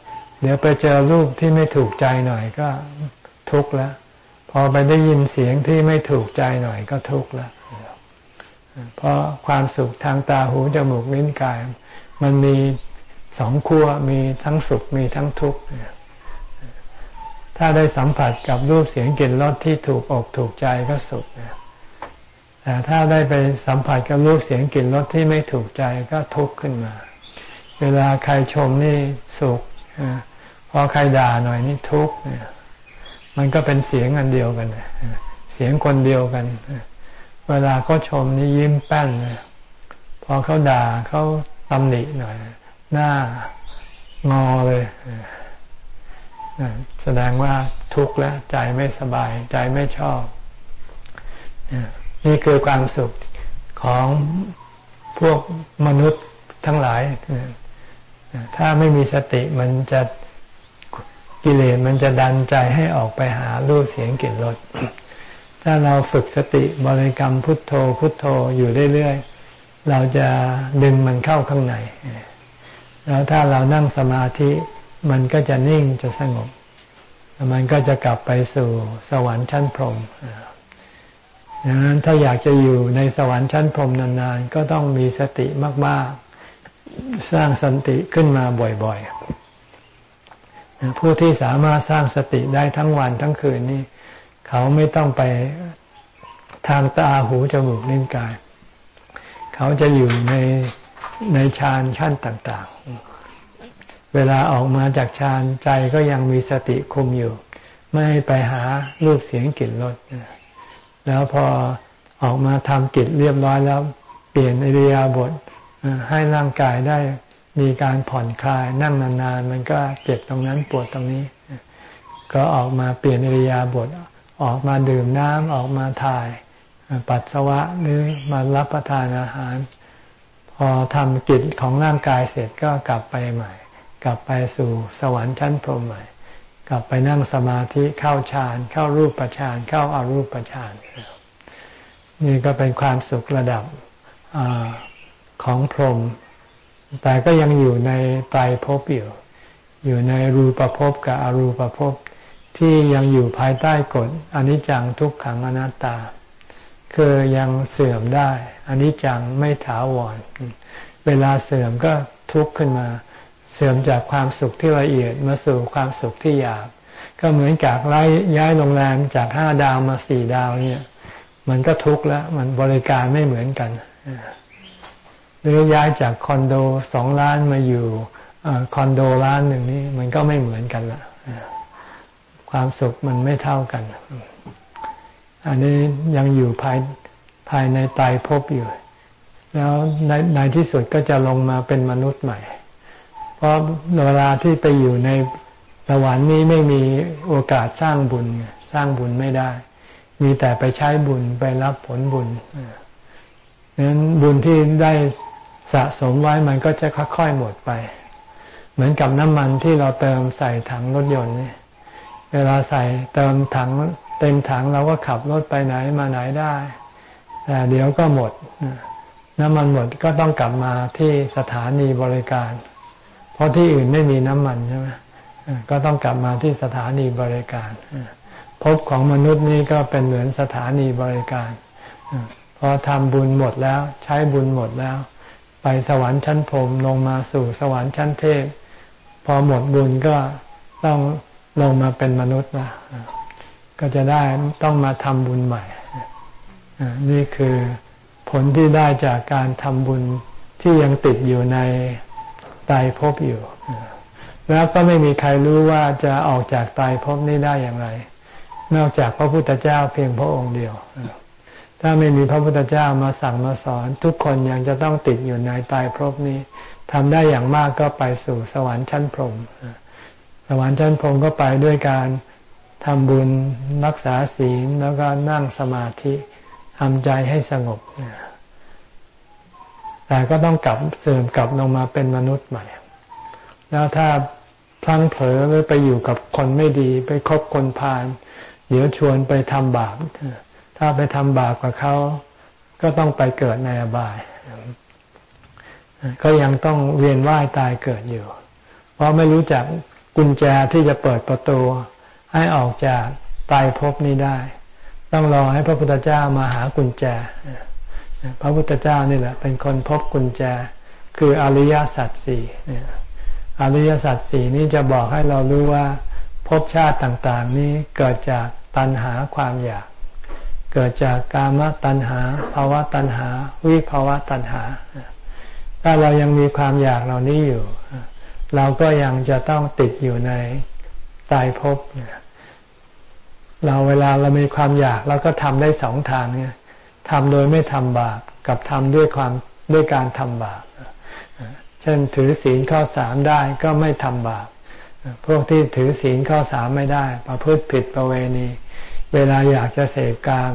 เดี๋ยวไปเจอรูปที่ไม่ถูกใจหน่อยก็ทุกข์แล้วพอไปได้ยินเสียงที่ไม่ถูกใจหน่อยก็ทุกข์แล้ว เพราะความสุขทางตาหูจมูกลิ้นกาย มันมีสองขั้วมีทั้งสุขมีทั้งทุกข์ถ้าได้สัมผัสกับรูปเสียงกลิ่นรสที่ถูกอกถูกใจก็สุขแต่ถ้าได้ไปสัมผัสกับรูปเสียงกลิ่นรสที่ไม่ถูกใจก็ทุกข์ขึ้นมา เวลาใครชมนี่สุขพอใครด่าหน่อยนี่ทุกข์มันก็เป็นเสียงอันเดียวกันเสียงคนเดียวกัน เวลาเขาชมนี่ยิ้มแป้นเลยพอเขาด่าเขาตำหนิหน่อย หน้างอเลยแสดงว่าทุกข์แล้วใจไม่สบาย ใจไม่ชอบ นี่คือความสุขของพวกมนุษย์ทั้งหลาย ถ้าไม่มีสติมันจะกิเลสมันจะดันใจให้ออกไปหารูปเสียงกลิ่นรส ถ้าเราฝึกสติบริกรรมพุทโธพุทโธอยู่เรื่อยๆ เราจะดึงมันเข้าข้างใน แล้วถ้าเรานั่งสมาธิมันก็จะนิ่งจะสงบ มันก็จะกลับไปสู่สวรรค์ชั้นพรหมดังนั้นถ้าอยากจะอยู่ในสวรรค์ชั้นพรหมนานๆ ก็ต้องมีสติมากๆ สร้างสันติขึ้นมาบ่อยๆ ผู้ที่สามารถสร้างสติได้ทั้งวันทั้งคืนนี้ เขาไม่ต้องไปทางตาหูจมูกลิ้นกาย เขาจะอยู่ในในฌานชั้นต่างๆ เวลาออกมาจากฌานใจก็ยังมีสติคุมอยู่ ไม่ไปหารูปเสียงกลิ่นรสแล้วพอออกมาทำกิจเรียบร้อยแล้ว เปลี่ยนอิริยาบถให้ร่างกายได้มีการผ่อนคลายนั่งนานๆ มันก็เจ็บตรงนั้นปวดตรงนี้ ก็ออกมาเปลี่ยนอิริยาบถ ออกมาดื่มน้ำออกมาถ่าย ปัสสาวะหรือมารับประทานอาหาร พอทำกิจของร่างกายเสร็จก็กลับไปใหม่ กลับไปสู่สวรรค์ชั้นพรหมใหม่ กลับไปนั่งสมาธิเข้าฌานเข้ารูปฌานเข้าอารูปฌานนี่ก็เป็นความสุขระดับอของพรหมแต่ก็ยังอยู่ในไตรภพอยู่ อยู่ในรูปภพกับอรูปภพ ที่ยังอยู่ภายใต้กฎอนิจจังทุกขังอนัตตา คือยังเสื่อมได้อนิจจังไม่ถาวร เวลาเสื่อมก็ทุกข์ขึ้นมา เสื่อมจากความสุขที่ละเอียดมาสู่ความสุขที่หยาบก็เหมือนจากไล่ย้ายโรงแรมจากห้าดาวมาสี่ดาวเนี่ย มันก็ทุกข์แล้วมันบริการไม่เหมือนกันหรือย้ายจากคอนโดสองล้านมาอยู่คอนโดล้านหนึ่งนี่มันก็ไม่เหมือนกันละ ความสุขมันไม่เท่ากัน อันนี้ยังอยู่ภายภายในตายภพอยู่ แล้วในในที่สุดก็จะลงมาเป็นมนุษย์ใหม่ เพราะเวลาที่ไปอยู่ในสวรรค์นี้ไม่มีโอกาสสร้างบุญ สร้างบุญไม่ได้ มีแต่ไปใช้บุญไปรับผลบุญนั้นบุญที่ได้สะสมไว้มันก็จะค่อยๆหมดไป เหมือนกับน้ำมันที่เราเติมใส่ถังรถยนต์นี่ เวลาใส่เติมถังเต็มถังเราก็ขับรถไปไหนมาไหนได้แต่เดี๋ยวก็หมดน้ำมันหมดก็ต้องกลับมาที่สถานีบริการ เพราะที่อื่นไม่มีน้ำมันใช่ไหมก็ต้องกลับมาที่สถานีบริการพบของมนุษย์นี่ก็เป็นเหมือนสถานีบริการพอทำบุญหมดแล้ว ใช้บุญหมดแล้ว ไปสวรรค์ชั้นพรมลงมาสู่สวรรค์ชั้นเทพ พอหมดบุญก็ต้อง ลงมาเป็นมนุษย์นะก็จะได้ต้องมาทำบุญใหม่นี่คือผลที่ได้จากการทำบุญที่ยังติดอยู่ในตายภพอยู่ แล้วก็ไม่มีใครรู้ว่าจะออกจากตายภพนี้ได้อย่างไร นอกจากพระพุทธเจ้าเพียงพระองค์เดียว ถ้าไม่มีพระพุทธเจ้ามาสั่งมาสอน ทุกคนยังจะต้องติดอยู่ในตายภพนี้ทำได้อย่างมากก็ไปสู่สวรรค์ชั้นพรหม สวรรค์ชั้นพรมก็ไปด้วยการทำบุญรักษาศีลแล้วก็นั่งสมาธิทำใจให้สงบ แต่ก็ต้องกลับเสื่อมกลับลงมาเป็นมนุษย์ใหม่ แล้วถ้าพลั้งเผลอหรือไปอยู่กับคนไม่ดี ไปคบคนพาลเดี๋ยวชวนไปทำบาป ถ้าไปทำบาปกับเขาก็ต้องไปเกิดในอบาย ก็ยังต้องเวียนว่ายตายเกิดอยู่ เพราะไม่รู้จัก กุญแจที่จะเปิดประตู ให้ออกจากตายภพนี้ได้ ต้องรอให้พระพุทธเจ้ามาหากุญแจ พระพุทธเจ้านี่แหละ เป็นคนพบกุญแจ คืออริยสัจสี่อริยสัจสี่นี้จะบอกให้เรารู้ว่าภพชาติต่างๆ นี้เกิดจากตัณหาความอยาก เกิดจากกามตัณหาภาวะตัณหา วิภาวะตัณหา ถ้าเรายังมีความอยากเหล่านี้อยู่ เราก็ยังจะต้องติดอยู่ในตายภพเราเวลาเรามีความอยากเราก็ทำได้สองทางเนี่ยทำโดยไม่ทำบาปกับทำด้วยความด้วยการทำบาปเช่นถือศีลข้อสามได้ก็ไม่ทำบาปพวกที่ถือศีลข้อสามไม่ได้ ประพฤติผิดประเวณี เวลาอยากจะเสพกาม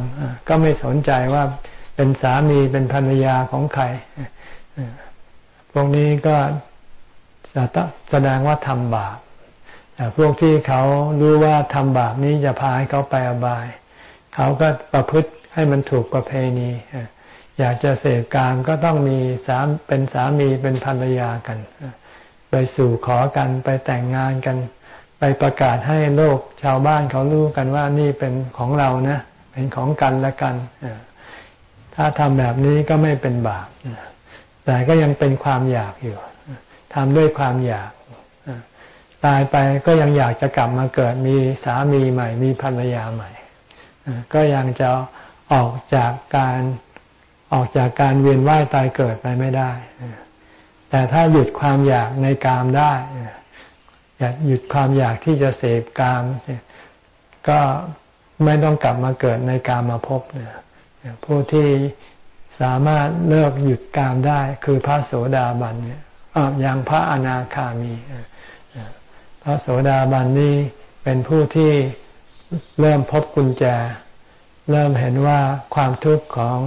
ก็ไม่สนใจว่าเป็นสามีเป็นภรรยาของใครพวกนี้ก็ แสดงว่าทำบาปแต่พวกที่เขารู้ว่าทำบาปนี้จะพาให้เขาไปอบาย เขาก็ประพฤติให้มันถูกประเพณี อยากจะเสพกามก็ต้องมีสามเป็นสามีเป็นภรรยากัน ไปสู่ขอกันไปแต่งงานกัน ไปประกาศให้โลกชาวบ้านเขารู้กันว่านี่เป็นของเรานะ เป็นของกันและกัน ถ้าทำแบบนี้ก็ไม่เป็นบาปแต่ก็ยังเป็นความอยากอยู่ ทำด้วยความอยาก ตายไปก็ยังอยากจะกลับมาเกิดมีสามีใหม่ มีภรรยาใหม่ ก็ยังจะออกจากการออกจากการเวียนว่ายตายเกิดไปไม่ได้ แต่ถ้าหยุดความอยากในกามได้อยากหยุดความอยากที่จะเสพกาม ก็ไม่ต้องกลับมาเกิดในกามมาพบผู้ที่สามารถเลิกหยุดกามได้คือพระโสดาบันเนี่ย อย่างพระอนาคามีพระโสดาบันนี้เป็นผู้ที่เริ่มพบกุญแจ เริ่มเห็นว่าความทุกข์ของ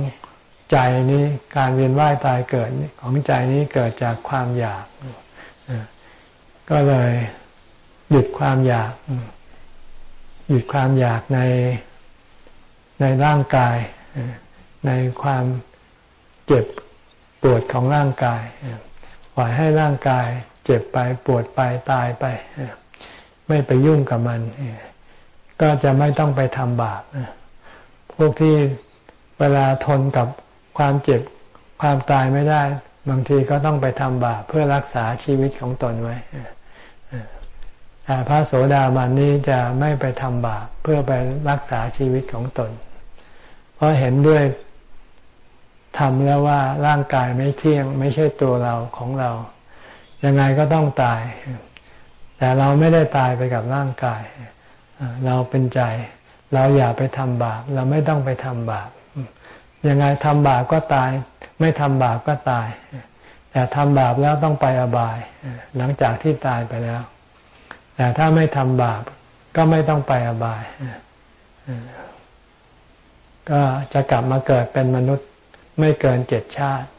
ใจนี้การเวียนว่ายตายเกิดของใจนี้เกิดจากความอยาก ก็เลยหยุดความอยาก หยุดความอยากในในร่างกาย ในความเจ็บปวดของร่างกาย ปล่อยให้ร่างกาย เจ็บไปปวดไปตายไป ไม่ไปยุ่งกับมัน ก็จะไม่ต้องไปทำบาปพวกที่เวลาทนกับความเจ็บความตายไม่ได้ บางทีก็ต้องไปทำบาปเพื่อรักษาชีวิตของตนไว้แต่พระโสดาบันนี้จะไม่ไปทำบาปเพื่อไปรักษาชีวิตของตน เพราะเห็นด้วย ทำแล้วว่าร่างกายไม่เที่ยง ไม่ใช่ตัวเราของเรา ยังไงก็ต้องตาย แต่เราไม่ได้ตายไปกับร่างกาย เราเป็นใจ เราอย่าไปทำบาป เราไม่ต้องไปทำบาป ยังไงทำบาปก็ตาย ไม่ทำบาปก็ตาย แต่ทำบาปแล้วต้องไปอบาย หลังจากที่ตายไปแล้ว แต่ถ้าไม่ทำบาปก็ไม่ต้องไปอบาย ก็จะกลับมาเกิดเป็นมนุษย์ ไม่เกินเจ็ดชาติ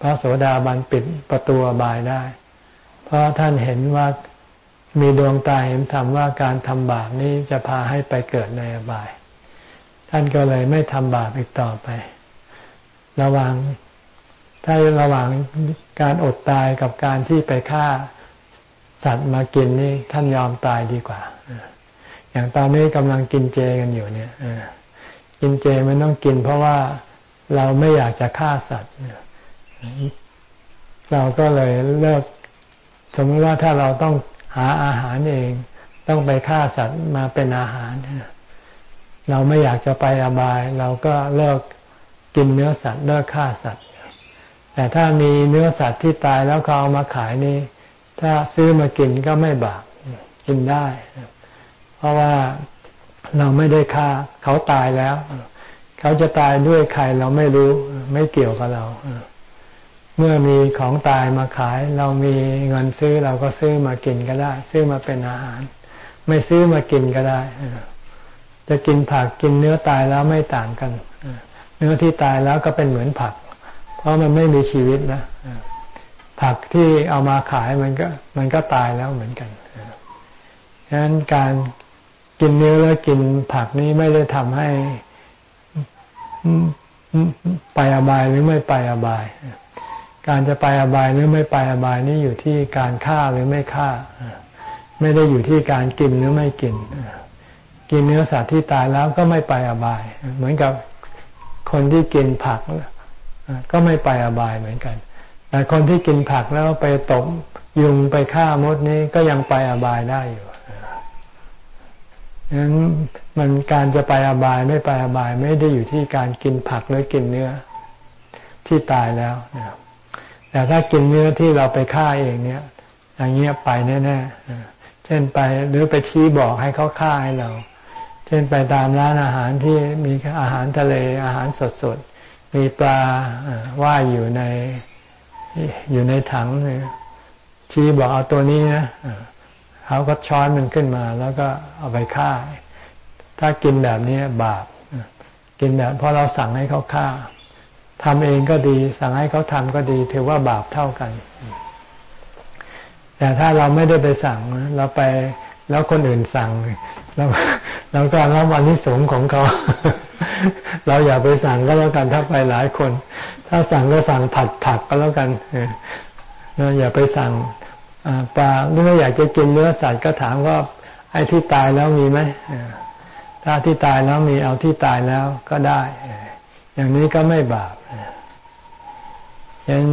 พระโสดาบันปิดประตูบายได้ เพราะท่านเห็นว่ามีดวงตาเห็นธรรมว่าการทำบาปนี้จะพาให้ไปเกิดในอบาย ท่านก็เลยไม่ทำบาปอีกต่อไประหว่างถ้าระหว่างการอดตายกับการที่ไปฆ่าสัตว์มากินนี่ท่านยอมตายดีกว่า อย่างตอนนี้กำลังกินเจกันอยู่เนี่ยกินเจมันต้องกินเพราะว่า เราไม่อยากจะฆ่าสัตว์เราก็เลยเลิกสมมติว่าถ้าเราต้องหาอาหารเอง ต้องไปฆ่าสัตว์มาเป็นอาหาร เราไม่อยากจะไปอบาย เราก็เลิกกินเนื้อสัตว์เลิกฆ่าสัตว์ แต่ถ้ามีเนื้อสัตว์ที่ตายแล้วเขาเอามาขายนี่ ถ้าซื้อมากินก็ไม่บาปกินได้ เพราะว่าเราไม่ได้ฆ่าเขาตายแล้ว เขาจะตายด้วยใครเราไม่รู้ ไม่เกี่ยวกับเรา เมื่อมีของตายมาขาย เรามีเงินซื้อเราก็ซื้อมากินก็ได้ ซื้อมาเป็นอาหาร ไม่ซื้อมากินก็ได้ จะกินผักกินเนื้อตายแล้วไม่ต่างกัน เนื้อที่ตายแล้วก็เป็นเหมือนผัก เพราะมันไม่มีชีวิตนะผักที่เอามาขายมันก็มันก็ตายแล้วเหมือนกันฉะนั้นการกินเนื้อแล้วกินผักนี้ไม่ได้ทำให้ ไปอบายหรือไม่ไปอบาย การจะไปอบายหรือไม่ไปอบายนี่อยู่ที่การฆ่าหรือไม่ฆ่า ไม่ได้อยู่ที่การกินหรือไม่กิน กินเนื้อสัตว์ที่ตายแล้วก็ไม่ไปอบาย เหมือนกับคนที่กินผักก็ไม่ไปอบายเหมือนกัน แต่คนที่กินผักแล้วไปตกยุงไปฆ่ามดนี้ก็ยังไปอบายได้อยู่นั้น มันการจะไปอบายไม่ไปอบายไม่ได้อยู่ที่การกินผักหรือกินเนื้อที่ตายแล้วแต่ถ้ากินเนื้อที่เราไปฆ่าเองเนี่ยอย่างเงี้ยไปแน่ๆเช่นไปหรือไปชี้บอกให้เขาฆ่าให้เรา เช่นไปตามร้านอาหารที่มีอาหารทะเลอาหารสดๆ มีปลาว่ายอยู่ในอยู่ในถังชี้บอกเอาตัวนี้นะเขาก็ช้อนมันขึ้นมา แล้วก็เอาไปฆ่า ถ้ากินแบบนี้บาปกินแบบเพราะเราสั่งให้เขาฆ่าทำเองก็ดี สั่งให้เขาทำก็ดี ถือว่าบาปเท่ากัน แต่ถ้าเราไม่ได้ไปสั่งเราไปแล้วคนอื่นสั่งเราเราก็รับวันที่สงของเขา เราอย่าไปสั่งก็แล้วกันถ้าไปหลายคน ถ้าสั่งก็สั่งผัดผักก็แล้วกันเราอย่าไปสั่งปลาหรือว่าอยากจะกินเนื้อสัตว์ก็ถามว่าไอ้ที่ตายแล้วมีไหม ถ้าที่ตายแล้วมีเอาที่ตายแล้วก็ได้ อย่างนี้ก็ไม่บาปยัง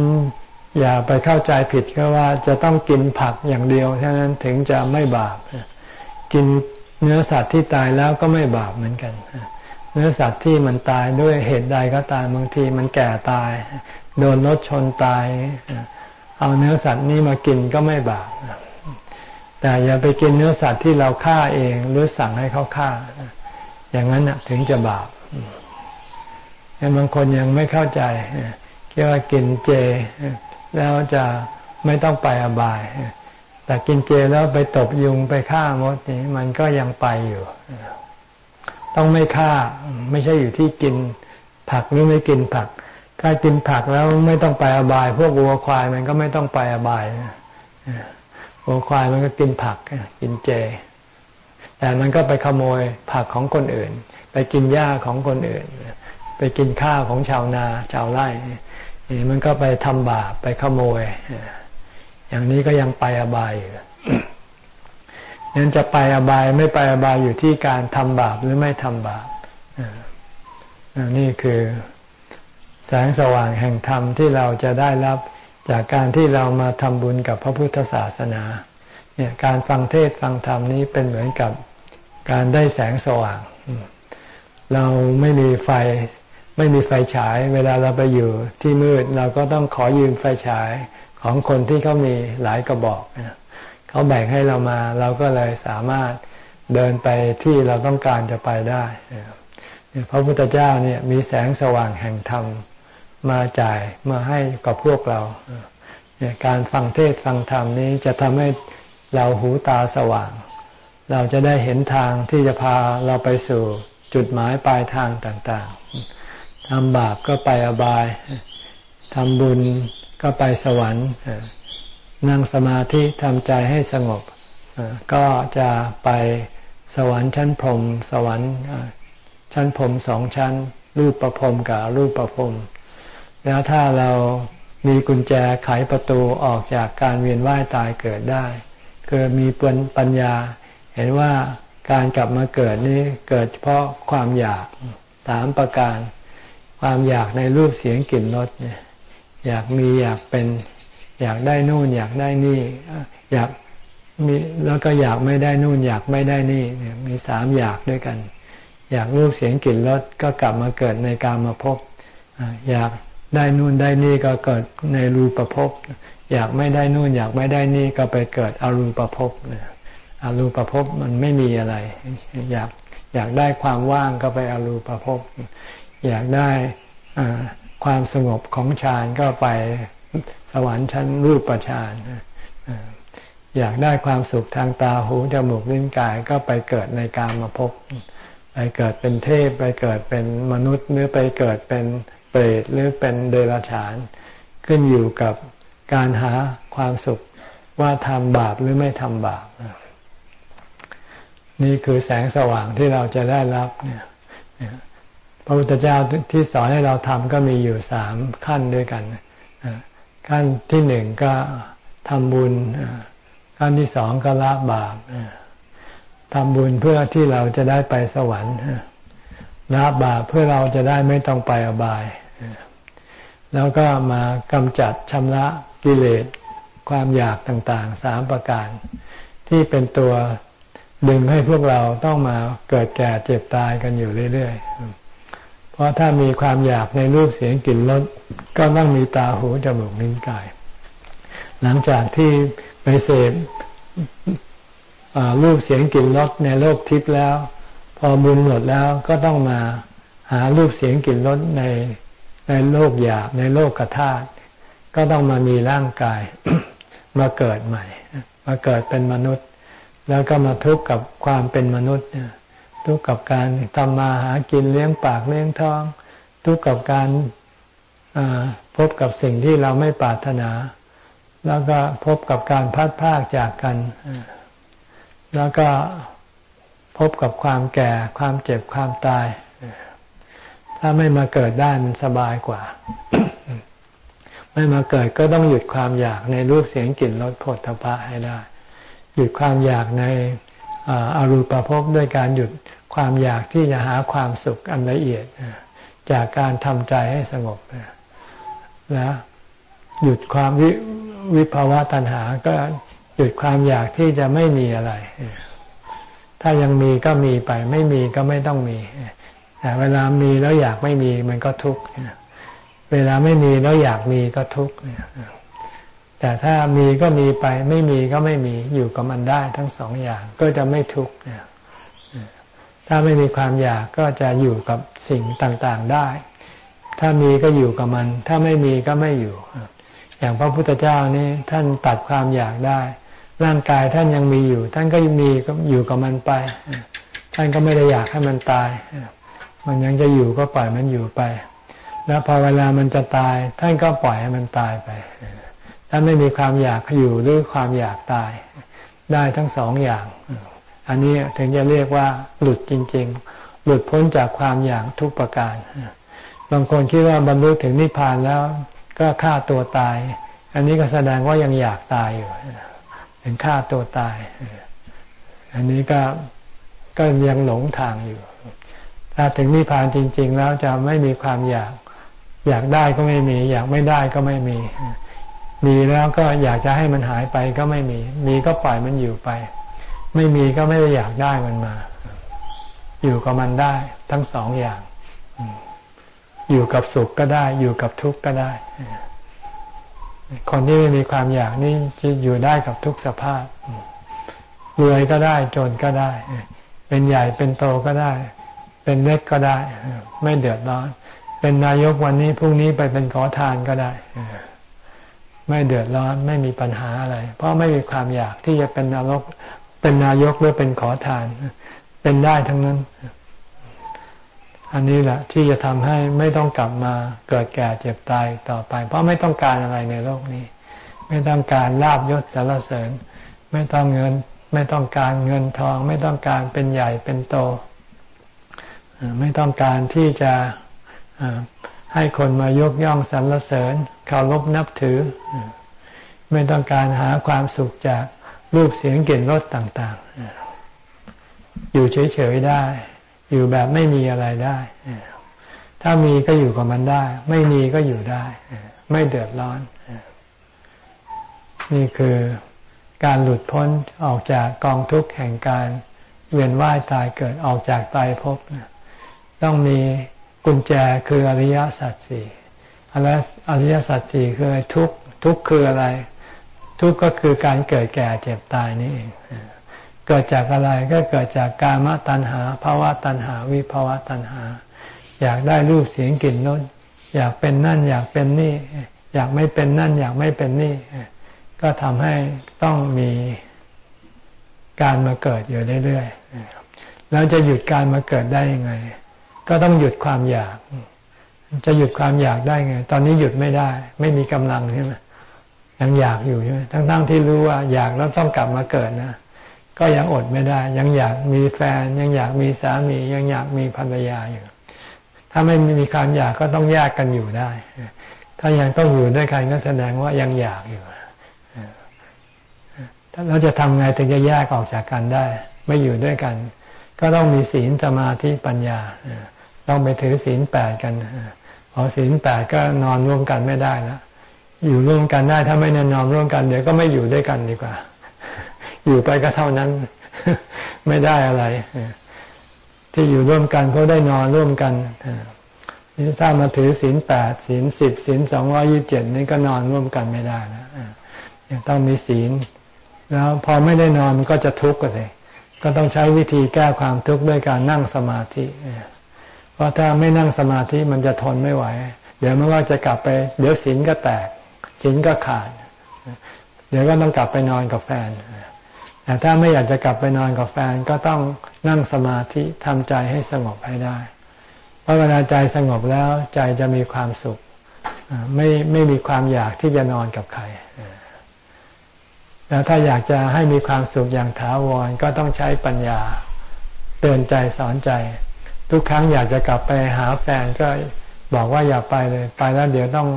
อย่าไปเข้าใจผิดก็ว่าจะต้องกินผักอย่างเดียวเท่านั้นถึงจะไม่บาป กินเนื้อสัตว์ที่ตายแล้วก็ไม่บาปเหมือนกัน เนื้อสัตว์ที่มันตายด้วยเหตุใดก็ตายบางทีมันแก่ตาย โดนรถชนตาย เอาเนื้อสัตว์นี้มากินก็ไม่บาป แต่อย่าไปกินเนื้อสัตว์ที่เราฆ่าเองหรือสั่งให้เขาฆ่า อย่างนั้นถึงจะบาปแต่บางคนยังไม่เข้าใจคิดว่ากินเจ แล้วจะไม่ต้องไปอบาย แต่กินเจแล้วไปตบยุงไปฆ่ามดนี้มันก็ยังไปอยู่ ต้องไม่ฆ่า ไม่ใช่อยู่ที่กินผักหรือไม่กินผัก ถ้ากินผักแล้วไม่ต้องไปอบาย พวกวัวควายมันก็ไม่ต้องไปอบายวัวควายมันก็กินผักกินเจ แต่มันก็ไปขโมยผักของคนอื่น ไปกินหญ้าของคนอื่น ไปกินข้าวของชาวนาชาวไร่นี่มันก็ไปทำบาปไปขโมย อย่างนี้ก็ยังไปอบายอยู่นั้นจะไปอบายไม่ไปอบายอยู่ที่การทำบาปหรือไม่ทำบาปนี่คือแสงสว่างแห่งธรรมที่เราจะได้รับจากการที่เรามาทำบุญกับพระพุทธศาสนา เนี่ยการฟังเทศฟังธรรมนี้เป็นเหมือนกับการได้แสงสว่าง เราไม่มีไฟไม่มีไฟฉาย เวลาเราไปอยู่ที่มืดเราก็ต้องขอยืมไฟฉายของคนที่เขามีหลายกระบอกเขาแบ่งให้เรามา เราก็เลยสามารถเดินไปที่เราต้องการจะไปได้พระพุทธเจ้าเนี่ยมีแสงสว่างแห่งธรรมมาจ่ายมาให้กับพวกเราการฟังเทศฟังธรรมนี้จะทำให้ เราหูตาสว่าง เราจะได้เห็นทางที่จะพาเราไปสู่จุดหมายปลายทางต่างๆทำบาปก็ไปอบายทำบุญก็ไปสวรรค์นั่งสมาธิทำใจให้สงบก็จะไปสวรรค์ชั้นพรมสวรรค์ชั้นพรมสองชั้น รูปประพรมกับรูปประพรมแล้วถ้าเรามีกุญแจไขประตูออกจากการเวียนว่ายตายเกิดได้ คือมีปัญญา เห็นว่าการกลับมาเกิดนี้เกิดเพราะความอยากสามประการ ความอยากในรูปเสียงกลิ่นรสเนี่ยอยากมีอยากเป็น อยากได้นู่น อยากได้นี่ อยากมีแล้วก็อยากไม่ได้นู่น อยากไม่ได้นี่เนี่ยมีสามอยากด้วยกัน อยากรูปเสียงกลิ่นรสก็กลับมาเกิดในการมาพบอยากได้นู่นได้นี่ก็เกิดในรูปภพ อยากไม่ได้นู่นอยากไม่ได้นี่ก็ไปเกิดอรูปภพอรูปภพมันไม่มีอะไร อยากอยากได้ความว่างก็ไปอรูปภพ อยากได้ความสงบของฌานก็ไปสวรรค์ชั้นรูปฌานอยากได้ความสุขทางตาหูจมูกลิ้นกายก็ไปเกิดในกามาพบไปเกิดเป็นเทพไปเกิดเป็นมนุษย์หรือไปเกิดเป็นเปรตหรือเป็นเดรัจฉาน ขึ้นอยู่กับ การหาความสุขว่าทำบาปหรือไม่ทำบาป นี่คือแสงสว่างที่เราจะได้รับเนี่ยพระพุทธเจ้าที่สอนให้เราทำก็มีอยู่สามขั้นด้วยกันขั้นที่หนึ่งก็ทำบุญขั้นที่สองก็ละบาปทำบุญเพื่อที่เราจะได้ไปสวรรค์ละบาปเพื่อเราจะได้ไม่ต้องไปอบาย แล้วก็มากำจัดชำระกิเลส ความอยากต่างๆสามประการ ที่เป็นตัวดึงให้พวกเราต้องมาเกิดแก่เจ็บตายกันอยู่เรื่อยๆ เพราะถ้ามีความอยากในรูปเสียงกลิ่นรสก็ต้องมีตาหูจมูกลิ้นกาย หลังจากที่ไปเสพรูปเสียงกลิ่นรสในโลกทิพย์แล้ว พอบุญหมดแล้วก็ต้องมาหารูปเสียงกลิ่นรสใน ในโลกหยาบในโลกกระธาตุก็ต้องมามีร่างกาย มาเกิดใหม่ มาเกิดเป็นมนุษย์ แล้วก็มาทุกข์กับความเป็นมนุษย์ทุกข์กับการทำมาหากินเลี้ยงปากเลี้ยงท้อง ทุกข์กับการพบกับสิ่งที่เราไม่ปรารถนา แล้วก็พบกับการพัดพากจากกัน แล้วก็พบกับความแก่ความเจ็บความตาย ถ้าไม่มาเกิดได้มันสบายกว่า ไม่มาเกิดก็ต้องหยุดความอยากในรูปเสียงกลิ่นรสผลทพะให้ได้ หยุดความอยากในอารูปภพด้วยการหยุดความอยากที่จะหาความสุขอันละเอียดจากการทำใจให้สงบนะหยุดความวิวิภาวะตัณหาก็หยุดความอยากที่จะไม่มีอะไร ถ้ายังมีก็มีไป ไม่มีก็ไม่ต้องมี แต่เวลามีแล้วอยากไม่มีมันก็ทุกข์เวลาไม่มีแล้วอยากมีก็ทุกข์แต่ถ้ามีก็มีไป ไม่มีก็ไม่มีอยู่กับมันได้ทั้งสองอย่างก็จะไม่ทุกข์ถ้าไม่มีความอยากก็จะอยู่กับสิ่งต่างๆได้ ถ้ามีก็อยู่กับมัน ถ้าไม่มีก็ไม่อยู่อย่างพระพุทธเจ้านี่ท่านตัดความอยากได้ ร่างกายท่านยังมีอยู่ ท่านก็มีก็อยู่กับมันไป ท่านก็ไม่ได้อยากให้มันตาย มันยังจะอยู่ก็ปล่อยมันอยู่ไป แล้วพอเวลามันจะตาย ท่านก็ปล่อยให้มันตายไปท่านไม่มีความอยากอยู่หรือความอยากตาย ได้ทั้งสองอย่าง อันนี้ถึงจะเรียกว่าหลุดจริง ๆ หลุดพ้นจากความอยากทุกประการ บางคนคิดว่าบรรลุถึงนิพพานแล้วก็ฆ่าตัวตาย อันนี้ก็แสดงว่ายังอยากตายอยู่เป็นฆ่าตัวตาย อันนี้ก็ก็ยังหลงทางอยู่ ถ้าถึงนิพพานจริง ๆ แล้วจะไม่มีความอยาก อยากได้ก็ไม่มี อยากไม่ได้ก็ไม่มี มีแล้วก็อยากจะให้มันหายไปก็ไม่มี มีก็ปล่อยมันอยู่ไป ไม่มีก็ไม่ได้อยากได้มันมา อยู่กับมันได้ ทั้งสองอย่าง อยู่กับสุขก็ได้ อยู่กับทุกข์ก็ได้ คนที่ไม่มีความอยากนี่จะอยู่ได้กับทุกสภาพรวยก็ได้จนก็ได้ เป็นใหญ่เป็นโตก็ได้ เป็นเล็กก็ได้ ไม่เดือดร้อน เป็นนายกวันนี้พรุ่งนี้ไปเป็นขอทานก็ได้ ไม่เดือดร้อนไม่มีปัญหาอะไร เพราะไม่มีความอยากที่จะเป็นนายกเป็นนายกหรือเป็นขอทาน เป็นได้ทั้งนั้น อันนี้แหละที่จะทำให้ไม่ต้องกลับมาเกิดแก่เจ็บตายต่อไป เพราะไม่ต้องการอะไรในโลกนี้ ไม่ต้องการลาบยศสารเสริญ ไม่ต้องเงิน ไม่ต้องการเงินทอง ไม่ต้องการเป็นใหญ่เป็นโต ไม่ต้องการที่จะให้คนมายกย่องสรรเสริญเคารพนับถือ ไม่ต้องการหาความสุขจากรูปเสียงกลิ่นรสต่างๆ อยู่เฉยๆได้ อยู่แบบไม่มีอะไรได้ ถ้ามีก็อยู่กับมันได้ ไม่มีก็อยู่ได้ ไม่เดือดร้อน นี่คือการหลุดพ้นออกจากกองทุกข์แห่งการเวียนว่ายตายเกิดออกจากตายภพ ต้องมีกุญแจคืออริยสัจสี่อริยสัจสี่คือทุกทุกคืออะไร ทุกก็คือการเกิดแก่เจ็บตายนี่เองเกิดจากอะไรก็เกิดจากกามตัณหาภาวะตัณหา วิภาวะตัณหา อยากได้รูปเสียงกลิ่นรสอยากเป็นนั่นอยากเป็นนี่ อยากไม่เป็นนั่น อยากไม่เป็นนี่ ก็ทำให้ต้องมีการมาเกิดอยู่เรื่อยๆแล้วจะหยุดการมาเกิดได้ยังไง ก็ต้องหยุดความอยาก จะหยุดความอยากได้ไง ตอนนี้หยุดไม่ได้ ไม่มีกำลังใช่ไหมยังอยากอยู่ใช่ไหมทั้งๆที่รู้ว่าอยากแล้วต้องกลับมาเกิดนะก็ยังอดไม่ได้ ยังอยากมีแฟน ยังอยากมีสามียังอยากมีภรรยาอยู่ ถ้าไม่มีความอยากก็ต้องแยกกันอยู่ได้ ถ้ายังต้องอยู่ด้วยกันก็แสดงว่ายังอยากอยู่เราจะทำไงถึงจะแยกออกจากกันได้ ไม่อยู่ด้วยกัน ก็ต้องมีศีลสมาธิปัญญา ต้องไปถือศีลแปดกันพอศีลแปดก็นอนร่วมกันไม่ได้แล้วอยู่ร่วมกันได้ถ้าไม่นอนร่วมกันเดี๋ยวก็ไม่อยู่ด้วยกันดีกว่า อยู่ไปก็เท่านั้น ไม่ได้อะไรที่อยู่ร่วมกันเพราะได้นอนร่วมกันนี่ถ้ามาถือศีลแปดศีลสิบศีลสองร้อยี่บเจ็ดนี่ก็นอนร่วมกันไม่ได้นะต้องมีศีล แล้วพอไม่ได้นอนมันก็จะทุกข์ก็เลยก็ต้องใช้วิธีแก้ความทุกข์ด้วยการนั่งสมาธิเพราะถ้าไม่นั่งสมาธิมันจะทนไม่ไหว เดี๋ยวมันก็จะกลับไป เดี๋ยวศีลก็แตกศีลก็ขาด เดี๋ยวก็ต้องกลับไปนอนกับแฟนแต่ถ้าไม่อยากจะกลับไปนอนกับแฟนก็ต้องนั่งสมาธิทำใจให้สงบให้ได้ เพราะเวลาใจสงบแล้วใจจะมีความสุข ไม่ไม่มีความอยากที่จะนอนกับใคร แล้วถ้าอยากจะให้มีความสุขอย่างถาวรก็ต้องใช้ปัญญาเตือนใจสอนใจ ทุกครั้งอยากจะกลับไปหาแฟนก็บอกว่าอย่าไปเลย ไปแล้วเดี๋ยวต้อง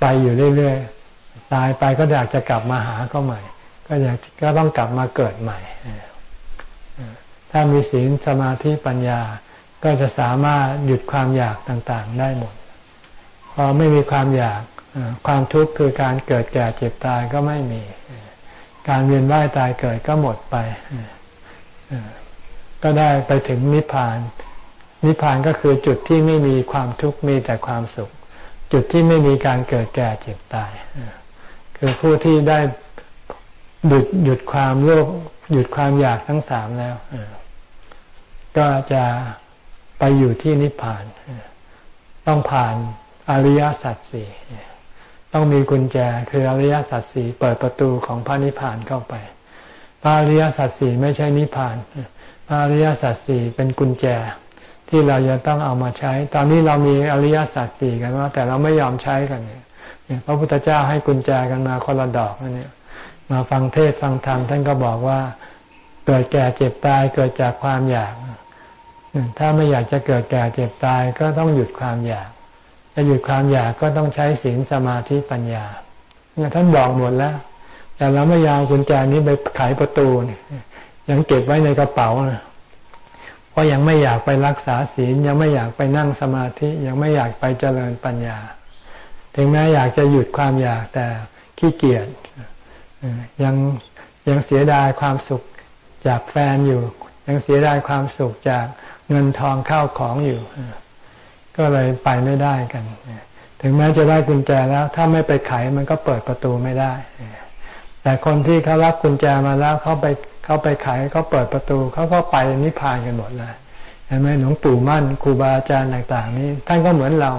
ไปอยู่เรื่อยๆตายไปก็อยากจะกลับมาหาก็ใหม่ ก็อยากก็ต้องกลับมาเกิดใหม่ ถ้ามีศีลสมาธิปัญญาก็จะสามารถหยุดความอยากต่างๆ ได้หมด พอไม่มีความอยากความทุกข์คือการเกิดแก่เจ็บตายก็ไม่มี การเวียนว่ายตายเกิดก็หมดไป ก็ได้ไปถึงนิพพาน นิพพานก็คือจุดที่ไม่มีความทุกข์มีแต่ความสุข จุดที่ไม่มีการเกิดแก่เจ็บตาย คือผู้ที่ได้หยุดหยุดความโลภหยุดความอยากทั้งสามแล้วก็จะไปอยู่ที่นิพพาน ต้องผ่านอริยสัจสี่ต้องมีกุญแจคืออริยสัจสี่เปิดประตูของพระนิพพานเข้าไป พระอริยสัจสี่ไม่ใช่นิพพาน พระอริยสัจสี่เป็นกุญแจ ที่เราจะต้องเอามาใช้ ตอนนี้เรามีอริยสัจสี่กันว่า แต่เราไม่ยอมใช้กันเนี่ยพระพุทธเจ้าให้กุญแจกันมาคนละดอกนั่นเนี่ย มาฟังเทศฟังธรรมท่านก็บอกว่า เกิดแก่เจ็บตายเกิดจากความอยาก ถ้าไม่อยากจะเกิดแก่เจ็บตายก็ต้องหยุดความอยากจะหยุดความอยากก็ต้องใช้ศีลสมาธิปัญญาเนี่ยท่านบอกหมดแล้ว แต่เราไม่ยาวกุญแจนี้ไปไขประตูเนี่ยยังเก็บไว้ในกระเป๋านะ เพราะยังไม่อยากไปรักษาศีลยังไม่อยากไปนั่งสมาธิยังไม่อยากไปเจริญปัญญา ถึงแม้อยากจะหยุดความอยากแต่ขี้เกียจยังยังเสียดายความสุขจากแฟนอยู่ ยังเสียดายความสุขจากเงินทองเข้าของอยู่ ก็เลยไปไม่ได้กัน ถึงแม้จะได้กุญแจแล้ว ถ้าไม่ไปไขมันก็เปิดประตูไม่ได้ แต่คนที่เขารับกุญแจมาแล้วเขาไป เขาไปไขเขาเปิดประตูเขาก็ไปนิพพานกันหมดเลยเห็นไหมหลวงปู่มั่นครูบาอาจารย์ต่าง ๆ นี้ท่านก็เหมือนเรา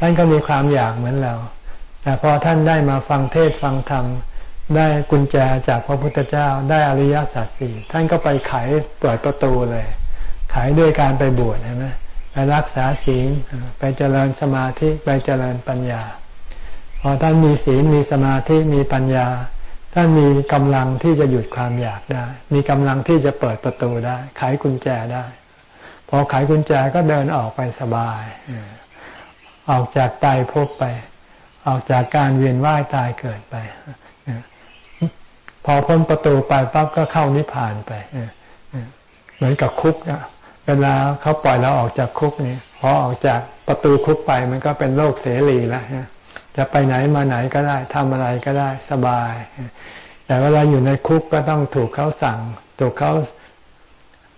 ท่านก็มีความอยากเหมือนเรา แต่พอท่านได้มาฟังเทศฟังธรรมได้กุญแจจากพระพุทธเจ้าได้อริยสัจสี่ท่านก็ไปไขเปิดประตูเลยไขด้วยการไปบวชเห็นไหมไปรักษาศีลไปเจริญสมาธิไปเจริญปัญญา พอท่านมีศีลมีสมาธิมีปัญญา ท่านมีกำลังที่จะหยุดความอยากได้ มีกำลังที่จะเปิดประตูได้ ไขกุญแจได้ พอไขกุญแจก็เดินออกไปสบาย ออกจากตายพบไป ออกจากการเวียนว่ายตายเกิดไป พอพ้นประตูไปปั๊บก็เข้านิพพานไป เหมือนกับคุกอะเวลาเขาปล่อยเราออกจากคุกนี่พอออกจากประตูคุกไปมันก็เป็นโลกเสรีแล้ว จะไปไหนมาไหนก็ได้ทำอะไรก็ได้สบาย แต่เวลาอยู่ในคุกก็ต้องถูกเขาสั่ง ถูกเขา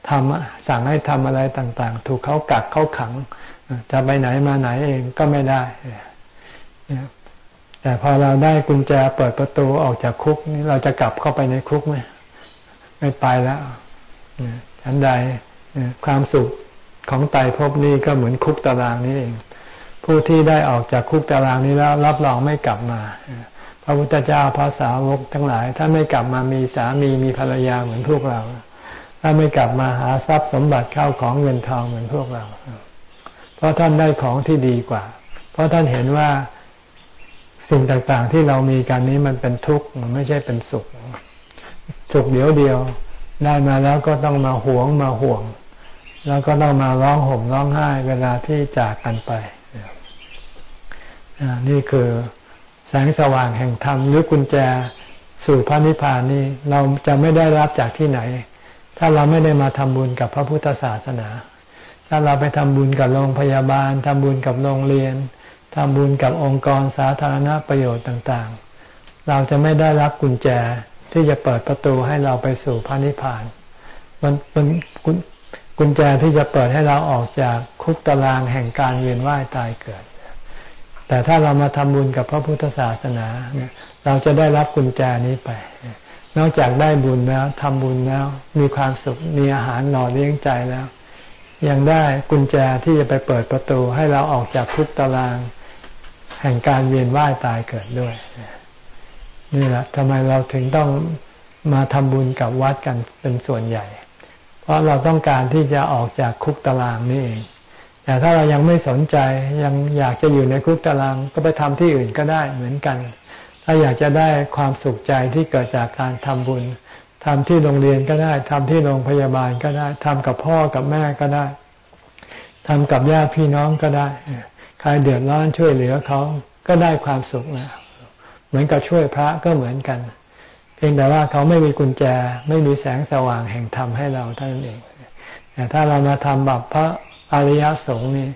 ทำสั่งให้ทำอะไรต่าง ๆ ถูกเขากักเขาขัง จะไปไหนมาไหนเองก็ไม่ได้ แต่พอเราได้กุญแจเปิดประตูออกจากคุกนี่เราจะกลับเข้าไปในคุกไหมไม่ไปแล้วฉันใดความสุขของไตภพนี้ก็เหมือนคุกตารางนี้เอง ผู้ที่ได้ออกจากคุกตารางนี้แล้วรับรองไม่กลับมาพระระพุทธเจ้าพระสาวกทั้งหลาย ถ้าไม่กลับมามีสามีมีภรรยาเหมือนพวกเรา ถ้าไม่กลับมาหาทรัพย์สมบัติเข้าของเงินทองเหมือนพวกเรา เพราะท่านได้ของที่ดีกว่า เพราะท่านเห็นว่าสิ่งต่างๆ ที่เรามีกันนี้มันเป็นทุกข์มันไม่ใช่เป็นสุข สุขเดียวเดียวได้มาแล้วก็ต้องมาหวงมาห่วง แล้วก็ต้องมาร้องห่มร้องไห้เวลาที่จากกันไป นี่คือแสงสว่างแห่งธรรมหรือกุญแจสู่พระนิพพานนี่เราจะไม่ได้รับจากที่ไหน ถ้าเราไม่ได้มาทำบุญกับพระพุทธศาสนา ถ้าเราไปทำบุญกับโรงพยาบาลทำบุญกับโรงเรียนทำบุญกับองค์กรสาธารณประโยชน์ต่างๆ เราจะไม่ได้รับกุญแจที่จะเปิดประตูให้เราไปสู่พระนิพพาน มันเป็นกุญแจที่จะเปิดให้เราออกจากคุกตารางแห่งการเวียนว่ายตายเกิด แต่ถ้าเรามาทำบุญกับพระพุทธศาสนาเราจะได้รับกุญแจนี้ไป นอกจากได้บุญแล้วทำบุญแล้วมีความสุขมีอาหารหล่อเลี้ยงใจแล้ว ยังได้กุญแจที่จะไปเปิดประตู ให้เราออกจากคุกตาราง แห่งการเวียนว่ายตายเกิดด้วยนี่แหละทำไมเราถึงต้องมาทำบุญกับวัดกันเป็นส่วนใหญ่ เพราะเราต้องการที่จะออกจากคุกตารางนี่เอง แต่ถ้าเรายังไม่สนใจยังอยากจะอยู่ในคุกตารางก็ไปทำที่อื่นก็ได้เหมือนกัน ถ้าอยากจะได้ความสุขใจที่เกิดจากการทำบุญทำที่โรงเรียนก็ได้ทำที่โรงพยาบาลก็ได้ทำกับพ่อกับแม่ก็ได้ทำกับญาติพี่น้องก็ได้ ใครเดือดร้อนช่วยเหลือเขาก็ได้ความสุขนะเหมือนกับช่วยพระก็เหมือนกัน เพียงแต่ว่าเขาไม่มีกุญแจ ไม่มีแสงสว่างแห่งธรรมให้เราเท่านเองแต่ถ้าเรามาทำแบบพระ อริยสงฆ์นี่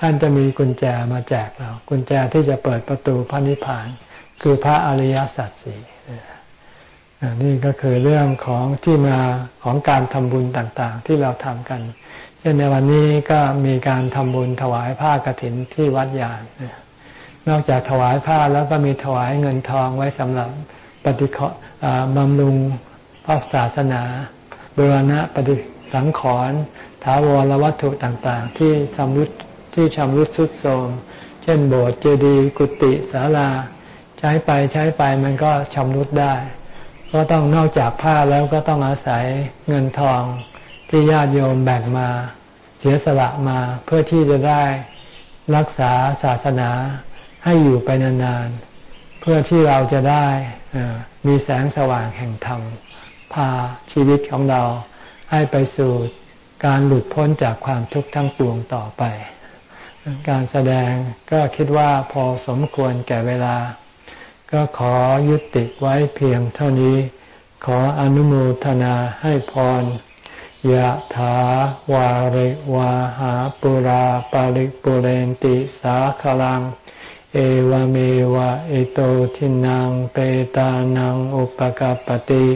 ท่านจะมีกุญแจมาแจกเรา กุญแจที่จะเปิดประตูพระนิพพาน คือพระอริยสัจสี่นี่ก็คือเรื่องของที่มาของการทำบุญต่างๆ ที่เราทำกัน เช่นในวันนี้ก็มีการทำบุญถวายผ้ากรถินที่วัดยานนอกจากถวายผ้าแล้วก็มีถวายเงินทองไว้สำหรับปฏิเคราะห์บำรุงพระศาสนาบรณะปฏิสังขรณ์ ถาวรวัตถุต่างๆ ที่ชำรุดที่ชำรุดสุดโทรมเช่นโบสถ์เจดีย์กุฏิศาลา ใช้ไปใช้ไปมันก็ชำรุดได้ ก็ต้องนอกจากผ้าแล้วก็ต้องอาศัยเงินทองที่ญาติโยมแบ่งมา เสียสละมาเพื่อที่จะได้รักษาศาสนาให้อยู่ไปนานๆ เพื่อที่เราจะได้มีแสงสว่างแห่งธรรม พาชีวิตของเราให้ไปสู่ การหลุดพ้นจากความทุกข์ทั้งปวงต่อไป การแสดงก็คิดว่าพอสมควรแก่เวลา ก็ขอยุติไว้เพียงเท่านี้ ขออนุโมทนาให้พรยะถาวาริวาหาปุราปาริปุเรนติสาคลัง เอวเมวะอิโตทินังเปตานังอุปกปติ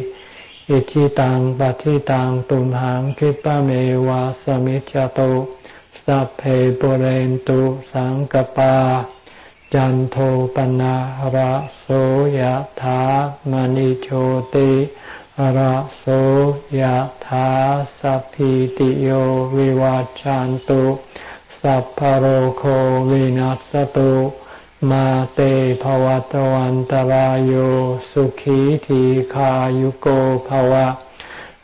อิชิตังปฏิตังตุมหังคิปะเมวะสมิจจโตสัพเพปุเรนตุสังกปา จันโทปนะระโสยะถามณิโชติระโสยถาสัพพิติโยวิวัจจันตุสัพพโรโควินัสตุ มาเตภวัตวันตารโยสุขีทีขายุโกภวะ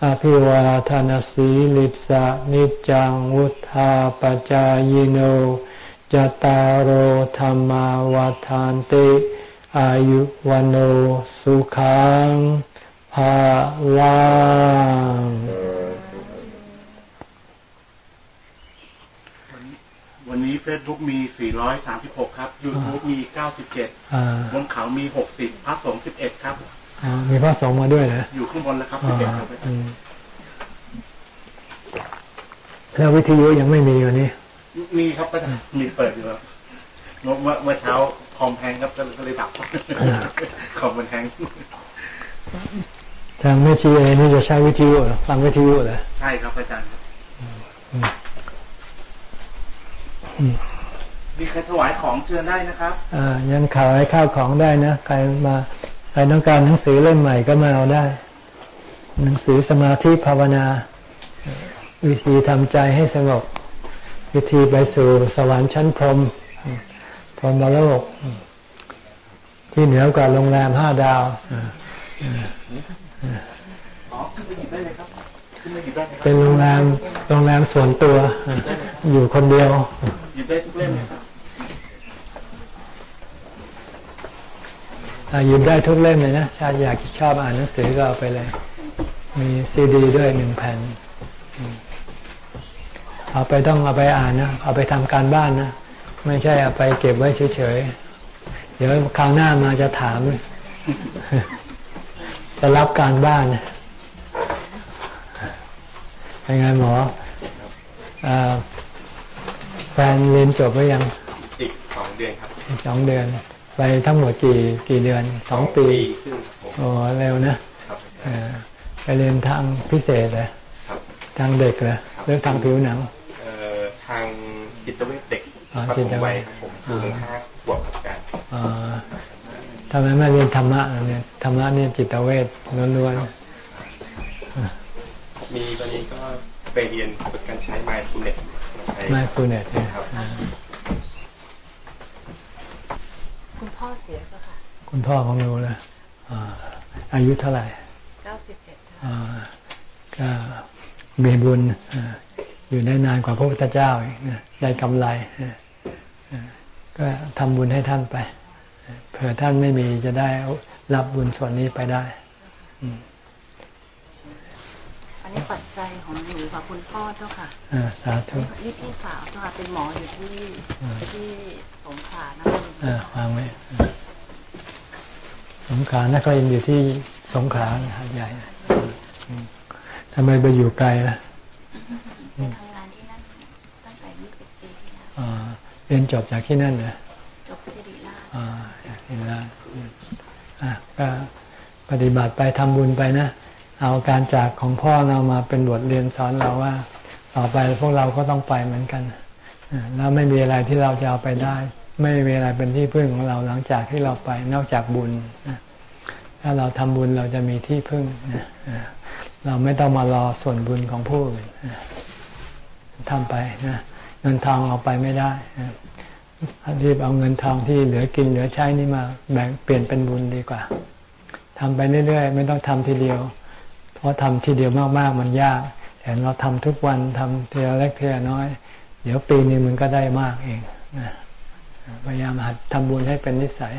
อภิวาทานสีลิสะนิจังวุธาปจายโนจตารโหธรรมวาทานติ อายุวันโอสุขังภาลัง วันนี้เฟซบุ๊กมี 436 ครับ YouTube มี 97 บนเขามี 60 พระสงฆ์ 11 ครับ มีพระสงฆ์มาด้วยนะ อยู่ข้างบนแล้วครับ11ครับแล้ววิทยุยังไม่มีวันนี้ มีครับก็มีเปิดอยู่ครับเมื่อเมื่อเช้าคอมแพงครับก็เลยดับคอมมันแพงทางแม่ชีเอนี่จะใช้วิทยุฟังวิทยุเหรอใช่ครับอาจารย์ มีใครถวายของเชิญได้นะครับอ่ายังขายข้าวของได้นะใครมาใครต้องการหนังสือเล่มใหม่ก็มาเอาได้ หนังสือสมาธิภาวนา วิธีทำใจให้สงบ วิธีไปสู่สวรรค์ชั้นพรหมพรหมโลก ที่เหนือกว่าโรงแรมห้าดาวเป็นโรงแรมโรงแรมส่วนตัว อยู่คนเดียวหยิบได้ทุกเล่มหยิบได้ทุกเล่มเลยนะชาอยากชอบอ่านหนังสือก็เอาไปเลย มีซีดีด้วยหนึ่งแผ่นเอาไปต้องเอาไปอ่านนะเอาไปทำการบ้านนะไม่ใช่เอาไปเก็บไว้เฉยๆเดี๋ยวคราวหน้ามาจะถามจะรับการบ้าน เป็นไงหมอแฟนเรียนจบหรือยัง อีกสองเดือนครับสองเดือน ไปทั้งหมดกี่กี่เดือนสองปีโอ้เร็วนะไปเรียนทางพิเศษเลยทางเด็กเลยเรื่องทางผิวหนังทางจิตเวชเด็กปฐมวัยครับผมคือห้าขวบครับการทำไมไม่เรียนธรรมะเนี่ยธรรมะเนี่ยจิตเวชล้วนๆ มีตอนนี้ก็ไปเรียนฝึกการใช้ไมฟูเน็ตไมฟูเน็ตครับคุณพ่อเสียสักค่ะ คุณพ่อของหนูนะอายุเท่าไหร่เก้าสิบเอ็ดก็มีบุญอยู่ได้นานกว่าพระพุทธเจ้าได้กำไรก็ทำบุญให้ท่านไปเผื่อท่านไม่มีจะได้รับบุญส่วนนี้ไปได้อั นนี้ปัจจัยของหนูกับคุณพ่อเจ้าค่ะสาธุนี่พี่สาวเจ้าค่ะเป็นหมออยู่ที่ที่สงขลานครินทร์ฟังไหมสงขลานครินทร์อยู่ที่สงขลาหาดใหญ่ทำไมไปอยู่ไกลล่ะทำงานที่นั่นตั้งแต่ยี่สิบปีที่แล้วเรียนจบจากที่นั่นเหรอจบสิริราชอ่าสิริราชอ่าก็ปฏิบัติไปทำบุญไปนะ เอาการจากของพ่อเรามาเป็นบทเรียนสอนเราว่า ต่อไปพวกเราก็ต้องไปเหมือนกันแล้วไม่มีอะไรที่เราจะเอาไปได้ ไม่มีอะไรเป็นที่พึ่งของเราหลังจากที่เราไปนอกจากบุญถ้าเราทำบุญเราจะมีที่พึ่งเราไม่ต้องมารอส่วนบุญของผู้อื่นทำไปนะเงินทองเอาไปไม่ได้รีบเอาเงินทองที่เหลือกินเหลือใช้นี่มาแบ่งเปลี่ยนเป็นบุญดีกว่าทำไปเรื่อยๆ ไม่ต้องทำทีเดียว เพราะทำทีเดียวมากๆมันยาก แต่เราทำทุกวันทำทีละเล็กทีละน้อย เดี๋ยวปีนี้มันก็ได้มากเองนะพยายามหัดทำบุญให้เป็นนิสัย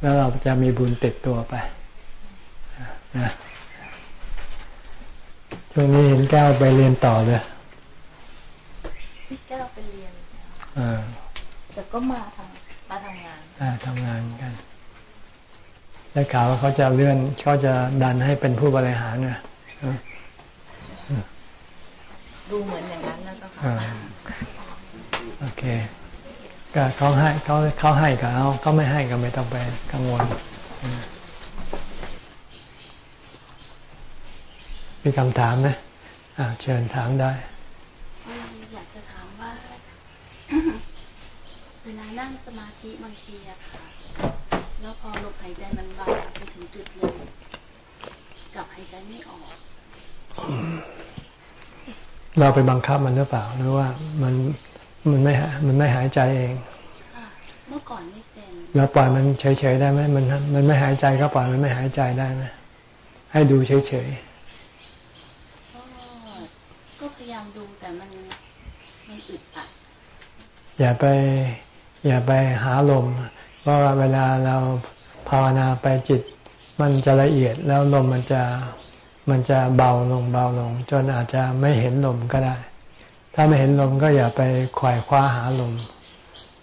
แล้วเราจะมีบุญติดตัวไปนะช่วงนี้เห็นแก้วไปเรียนต่อเลยพี่แก้วไปเรียนแต่ก็มาทำมาทำงานอ่าทำงานกัน ได้ข่าวว่าเขาจะเลื่อนเขาจะดันให้เป็นผู้บริหารเนี่ยดูเหมือนอย่างนั้นแล้วก็ค่ะโอเคก็เขาให้เขาเขาให้กับเขาเขาไม่ให้ก็ไม่ต้องไปกังวลมีคำถามไหมเชิญถามได้เวลานั่งสมาธิบางทีอะค่ะ แล้วพอลมหายใจมันเบาไปถึงจุดหนึ่งกับหายใจไม่ออก เราไปบังคับมันหรือเปล่าหรือว่ามันมันไม่มันไม่หายใจเองเมื่อก่อนไม่เป็นเราปล่อยมันเฉยๆได้ไหมมัน มันไม่หายใจก็ปล่อยมันไม่หายใจได้ไหมให้ดูเฉยๆก็พยายามดูแต่มันมันอึดอัดอย่าไป อย่าไปหาลม เพราะว่าเวลาเราภาวนาไปจิต มันจะละเอียดแล้วลมมันจะมันจะเบาลงเบาลง จนอาจจะไม่เห็นลมก็ได้ ถ้าไม่เห็นลมก็อย่าไปขวายคว้าหาลม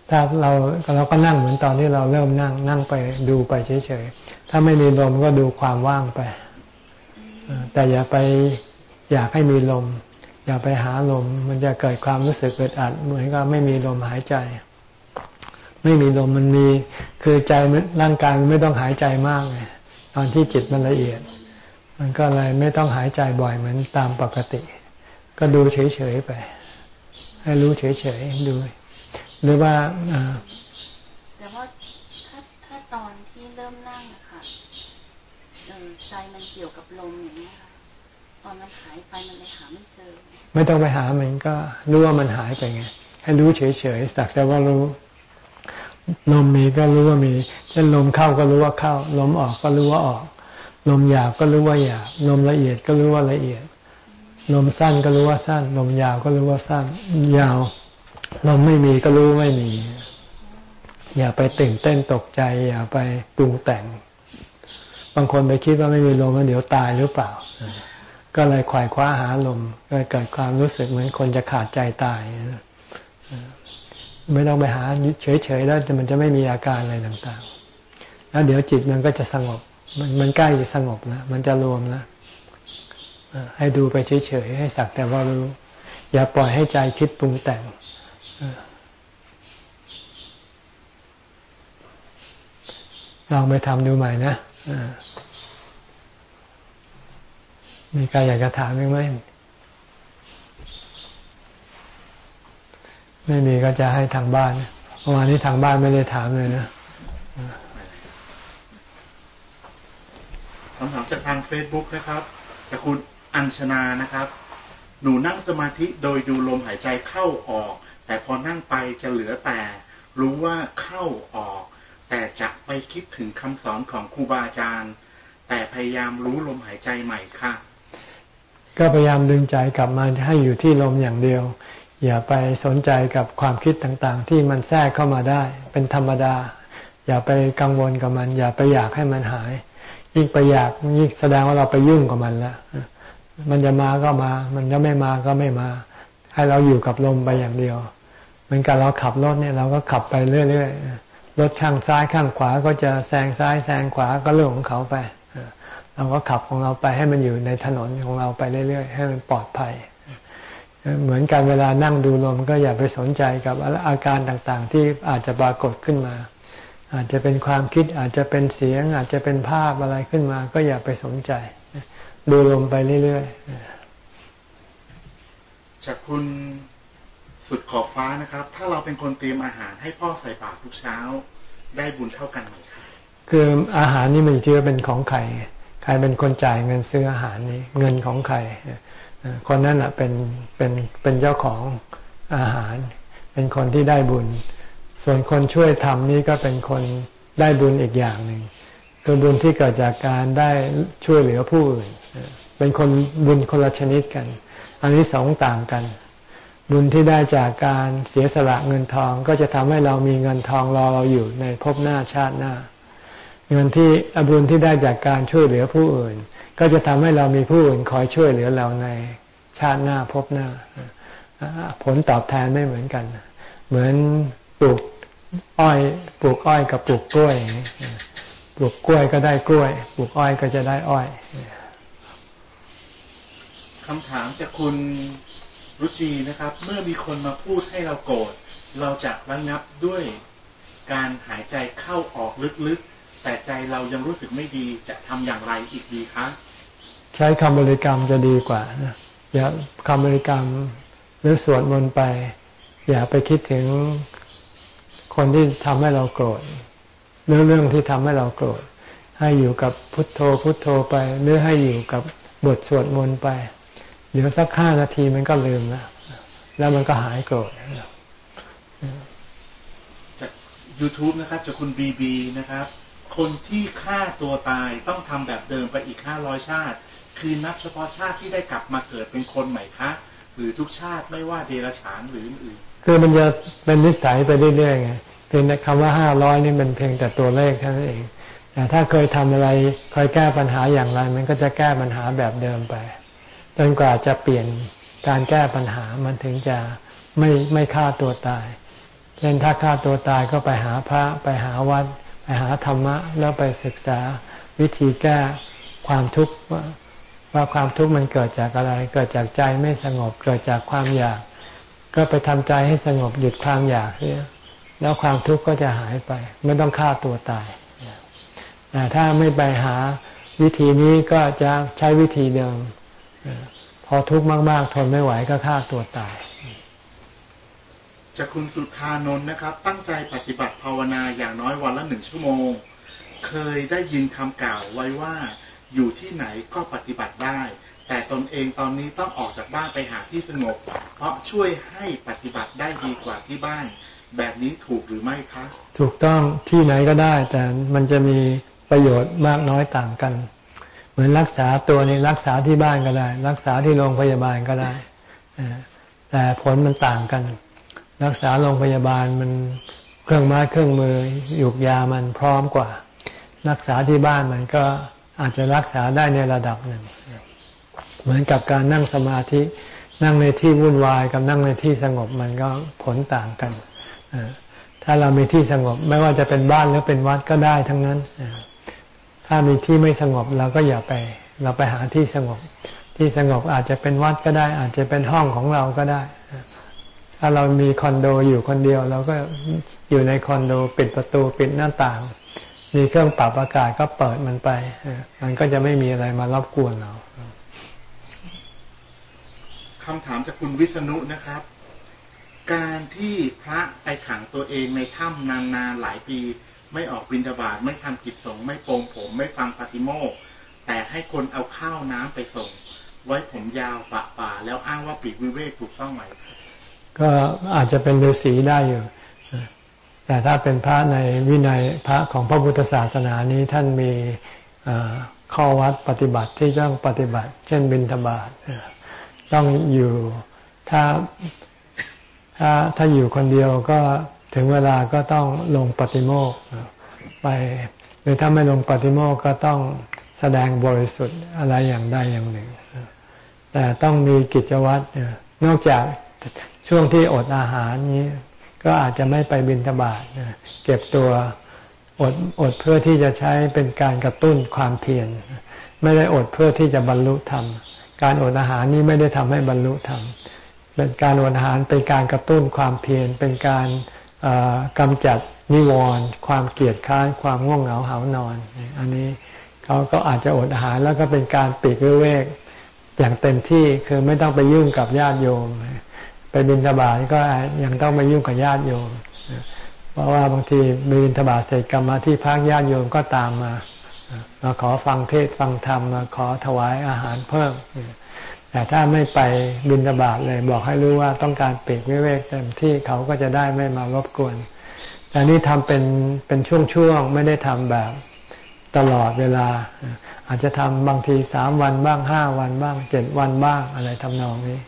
ถ้าเราเราก็นั่งเหมือนตอนที่เราเริ่มนั่งนั่งไปดูไปเฉยๆ ถ้าไม่มีลมก็ดูความว่างไป แต่อย่าไปอยากให้มีลม อย่าไปหาลม มันจะเกิดความรู้สึกเกิดอัดเหมือนกับไม่มีลมหายใจ ไม่มีลมมันมี คือใจร่างกายไม่ต้องหายใจมากไงตอนที่จิตมันละเอียด มันก็เลยไม่ต้องหายใจบ่อยเหมือนตามปกติ ก็ดูเฉยๆไป ให้รู้เฉยๆดู หรือว่าแต่ว่าถ้าถ้าตอนที่เริ่มนั่งอะค่ะใจมันเกี่ยวกับลมอย่างนี้ค่ะตอนมันหายไปมันเลยหาไม่เจอ ไม่ต้องไปหามันก็รู้ว่ามันหายไปไงให้รู้เฉยๆสักแต่ว่ารู้ ลมมีก็รู้ว่ามี เช่นลมเข้าก็รู้ว่าเข้า ลมออกก็รู้ว่าออก ลมหยาบก็รู้ว่าหยาบ ลมละเอียดก็รู้ว่าละเอียด ลมสั้นก็รู้ว่าสั้น ลมยาวก็รู้ว่าสั้น ยาว ลมไม่มีก็รู้ไม่มี อย่าไปตื่นเต้นตกใจ อย่าไปปรุงแต่ง บางคนไปคิดว่าไม่มีลมแล้วเดี๋ยวตายหรือเปล่า ก็เลยขวายคว้าหาลมก็เกิดความรู้สึกเหมือนคนจะขาดใจตาย ไม่ต้องไปหาเฉยๆแล้วมันจะไม่มีอาการอะไรต่างๆ แล้วเดี๋ยวจิตมันก็จะสงบ มันมันใกล้จะสงบนะมันจะรวมนะให้ดูไปเฉยๆให้สักแต่ว่ารู้ อย่าปล่อยให้ใจคิดปรุงแต่งลองไปทำดูใหม่นะมีใครอยากจะถามไหม ไม่มีก็จะให้ทางบ้านเมื่อวานนี้ทางบ้านไม่ได้ถามเลยนะคำถามจากทางเฟซบุ๊กนะครับจากคุณอัญชนานะครับ หนูนั่งสมาธิโดยดูลมหายใจเข้าออก แต่พอนั่งไปจะเหลือแต่ รู้ว่าเข้าออก แต่จะไปคิดถึงคำสอนของครูบาอาจารย์ แต่พยายามรู้ลมหายใจใหม่ค่ะ ก็พยายามดึงใจกลับมาให้อยู่ที่ลมอย่างเดียว อย่าไปสนใจกับความคิดต่างๆ ที่มันแทรกเข้ามาได้ เป็นธรรมดา อย่าไปกังวลกับมัน อย่าไปอยากให้มันหาย ยิ่งไปอยากยิ่งแสดงว่าเราไปยุ่งกับมันแล้วมันจะมาก็มา มันจะไม่มาก็ไม่มา ให้เราอยู่กับลมไปอย่างเดียว เหมือนกับเราขับรถเนี่ยเราก็ขับไปเรื่อยๆรถข้างซ้ายข้างขวาก็จะแซงซ้ายแซงขวาก็เรื่องของเขาไปเราก็ขับของเราไปให้มันอยู่ในถนนของเราไปเรื่อยๆให้มันปลอดภัย เหมือนกันเวลานั่งดูลมก็อย่าไปสนใจกับอาการต่างๆ ที่อาจจะปรากฏขึ้นมา อาจจะเป็นความคิดอาจจะเป็นเสียง อาจจะเป็นภาพอะไรขึ้นมา ก็อย่าไปสนใจ ดูลมไปเรื่อยๆจากคุณสุดขอบฟ้านะครับ ถ้าเราเป็นคนเตรียมอาหารให้พ่อใส่บาตรทุกเช้า ได้บุญเท่ากันไหมครับคืออาหารนี่มันอยู่ที่ว่าเป็นของใคร ใครเป็นคนจ่ายเงินซื้ออาหารนี้ เงินของใคร คนนั้นอะเป็นเป็นเป็นเจ้าของอาหาร เป็นคนที่ได้บุญ ส่วนคนช่วยทำนี่ก็เป็นคนได้บุญอีกอย่างหนึ่งตัวบุญที่เกิดจากการได้ช่วยเหลือผู้อื่นเป็นคนบุญคนละชนิดกัน อันนี้สองต่างกัน บุญที่ได้จากการเสียสละเงินทองก็จะทำให้เรามีเงินทองรอเราอยู่ในภพหน้าชาติหน้า เงินที่อบุญที่ได้จากการช่วยเหลือผู้อื่น ก็จะทำให้เรามีผู้อื่นคอยช่วยเหลือเราในชาติหน้าพบหน้า ผลตอบแทนไม่เหมือนกัน เหมือนปลูกอ้อยปลูกอ้อยกับปลูกกล้วยปลูกกล้วยก็ได้กล้วย ปลูกอ้อยก็จะได้อ้อยคำถามจากคุณรุจีนะครับ เมื่อมีคนมาพูดให้เราโกรธเราจะระงับด้วยการหายใจเข้าออกลึกๆ แต่ใจเรายังรู้สึกไม่ดีจะทำอย่างไรอีกดีคะ ใช้คำบริกรรมจะดีกว่านะอย่าคำบริกรรมหรือสวดมนต์ไป อย่าไปคิดถึงคนที่ทำให้เราโกรธหรือเรื่องที่ทำให้เราโกรธ ให้อยู่กับพุทโธพุทโธไปหรือให้อยู่กับบทสวดมนต์ไป เดี๋ยวสักห้านาทีมันก็ลืมแล้วแล้วมันก็หายโกรธจาก YouTube นะครับจากคุณบีบีนะครับ คนที่ฆ่าตัวตายต้องทำแบบเดิมไปอีกห้าร้อยชาติ คือนับเฉพาะชาติที่ได้กลับมาเกิดเป็นคนใหม่คะ หรือทุกชาติไม่ว่าเดรัจฉานหรืออื่นคือมันจะเป็นนิสัยไปเรื่อยๆไงเพียงคำว่าห้าร้อยนี่มันเพียงแต่ตัวเลขแค่านั้นเองแต่ถ้าเคยทำอะไรเคยแก้ปัญหาอย่างไร มันก็จะแก้ปัญหาแบบเดิมไปจนกว่าจะเปลี่ยนการแก้ปัญหามันถึงจะไม่ไม่ฆ่าตัวตาย เช่นถ้าฆ่าตัวตายก็ไปหาพระไปหาวัด ไปหาธรรมะ แล้วไปศึกษาวิธีแก้ความทุกข์ ว่าความทุกข์มันเกิดจากอะไร เกิดจากใจไม่สงบ เกิดจากความอยาก ก็ไปทำใจให้สงบหยุดความอยากเสียแล้วความทุกข์ก็จะหายไป ไม่ต้องฆ่าตัวตายแต่ถ้าไม่ไปหาวิธีนี้ก็จะใช้วิธีเดิม พอทุกข์มาก ๆ ทนไม่ไหวก็ฆ่าตัวตายจากคุณสุธานนท์นะครับ ตั้งใจปฏิบัติภาวนาอย่างน้อยวันละหนึ่งชั่วโมง เคยได้ยินคำกล่าวไว้ว่า อยู่ที่ไหนก็ปฏิบัติได้ แต่ตนเองตอนนี้ต้องออกจากบ้านไปหาที่สงบ เพราะช่วยให้ปฏิบัติได้ดีกว่าที่บ้าน แบบนี้ถูกหรือไม่คะ ถูกต้องที่ไหนก็ได้ แต่มันจะมีประโยชน์มากน้อยต่างกัน เหมือนรักษาตัวนี้รักษาที่บ้านก็ได้ รักษาที่โรงพยาบาลก็ได้แต่ผลมันต่างกัน รักษาโรงพยาบาลมันเครื่องไม้เครื่องมือหยุกยามันพร้อมกว่า รักษาที่บ้านมันก็ อาจจะรักษาได้ในระดับหนึ่ง เหมือนกับการนั่งสมาธินั่งในที่วุ่นวายกับนั่งในที่สงบมันก็ผลต่างกัน ถ้าเรามีที่สงบไม่ว่าจะเป็นบ้านหรือเป็นวัดก็ได้ทั้งนั้น ถ้ามีที่ไม่สงบเราก็อย่าไป เราไปหาที่สงบ ที่สงบอาจจะเป็นวัดก็ได้ อาจจะเป็นห้องของเราก็ได้ ถ้าเรามีคอนโดอยู่คนเดียว เราก็อยู่ในคอนโดปิดประตูปิดหน้าต่าง มีเครื่องปรับอากาศก็เปิดมันไป มันก็จะไม่มีอะไรมารบกวนเราคำถามจากคุณวิษณุนะครับ การที่พระไปขังตัวเองในถ้ำนานๆหลายปี ไม่ออกบิณฑบาตไม่ทำกิจสงฆ์ไม่โปรงผม ไม่ฟังปฏิโมกแต่ให้คนเอาข้าวน้ำไปส่ง ไว้ผมยาวปะป่า แล้วอ้างว่าปีกวิเวกถูกต้องไหมก็อาจจะเป็นฤาษีได้อยู่ แต่ถ้าเป็นพระในวินัยพระของพระพุทธศาสนานี้ท่านมีข้อวัดปฏิบัติที่ต้องปฏิบัติ เช่นบิณฑบาตต้องอยู่ถ้าถ้าถ้าอยู่คนเดียวก็ถึงเวลาก็ต้องลงปฏิโมกไป หรือถ้าไม่ลงปฏิโมกก็ต้องแสดงบริสุทธิ์อะไรอย่างใดอย่างหนึ่ง แต่ต้องมีกิจวัตรนอกจากช่วงที่อดอาหารนี้ ก็อาจจะไม่ไปบินทบาทเก็บตัวอดอดเพื่อที่จะใช้เป็นการกระตุ้นความเพียรไม่ได้อดเพื่อที่จะบรรลุธรรม การอดอาหารนี้ไม่ได้ทำให้บรรลุธรรมเป็นการอดอาหารเป็นการกระตุ้นความเพียรเป็นการกำจัดนิวรณ์ความเกลียดค้านความง่วงเหงาหานอน อันนี้เขาก็อาจจะอดอาหารแล้วก็เป็นการปีกเวกอย่างเต็มที่คือไม่ต้องไปยุ่งกับญาติโยม ไปบินทบาทก็ยังต้องไปยุ่งกับญาติโยม เพราะว่าบางทีบินทบาทเสร็จกลับมาที่พักญาติโยมก็ตามมามาขอฟังเทศฟังธรรมมาขอถวายอาหารเพิ่ม แต่ถ้าไม่ไปบินทบาทเลยบอกให้รู้ว่าต้องการปีกวิเวกเต็มที่เขาก็จะได้ไม่มารบกวนแต่นี่ทำเป็นเป็นช่วงๆไม่ได้ทำแบบตลอดเวลา อาจจะทำบางทีสามวันบ้างห้าวันบ้างเจ็ดวันบ้างอะไรทำนองนี้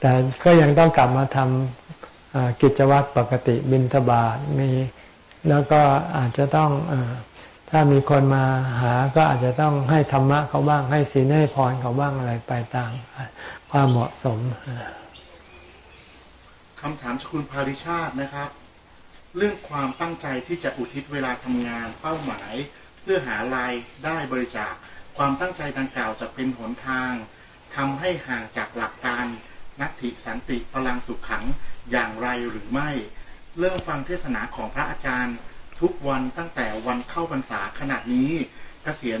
แต่ก็ยังต้องกลับมาทำกิจวัตรปกติบินทบาทมีแล้วก็อาจจะต้องอถ้ามีคนมาหาก็อาจจะต้องให้ธรรมะเขาบ้างให้ศีลให้พรเขาบ้างอะไรไปตามความเหมาะสมคำถามจากคุณภาริชาตินะครับ เรื่องความตั้งใจที่จะอุทิศเวลาทำงานเป้าหมาย เพื่อหารายได้บริจาค ความตั้งใจดังกล่าวจะเป็นหนทางทำให้ห่างจากหลักการ นัตถิสันติพลังสุขขังอย่างไรหรือไม่ เริ่มฟังเทศนาของพระอาจารย์ทุกวันตั้งแต่วันเข้าพรรษาขนาดนี้เกษียณ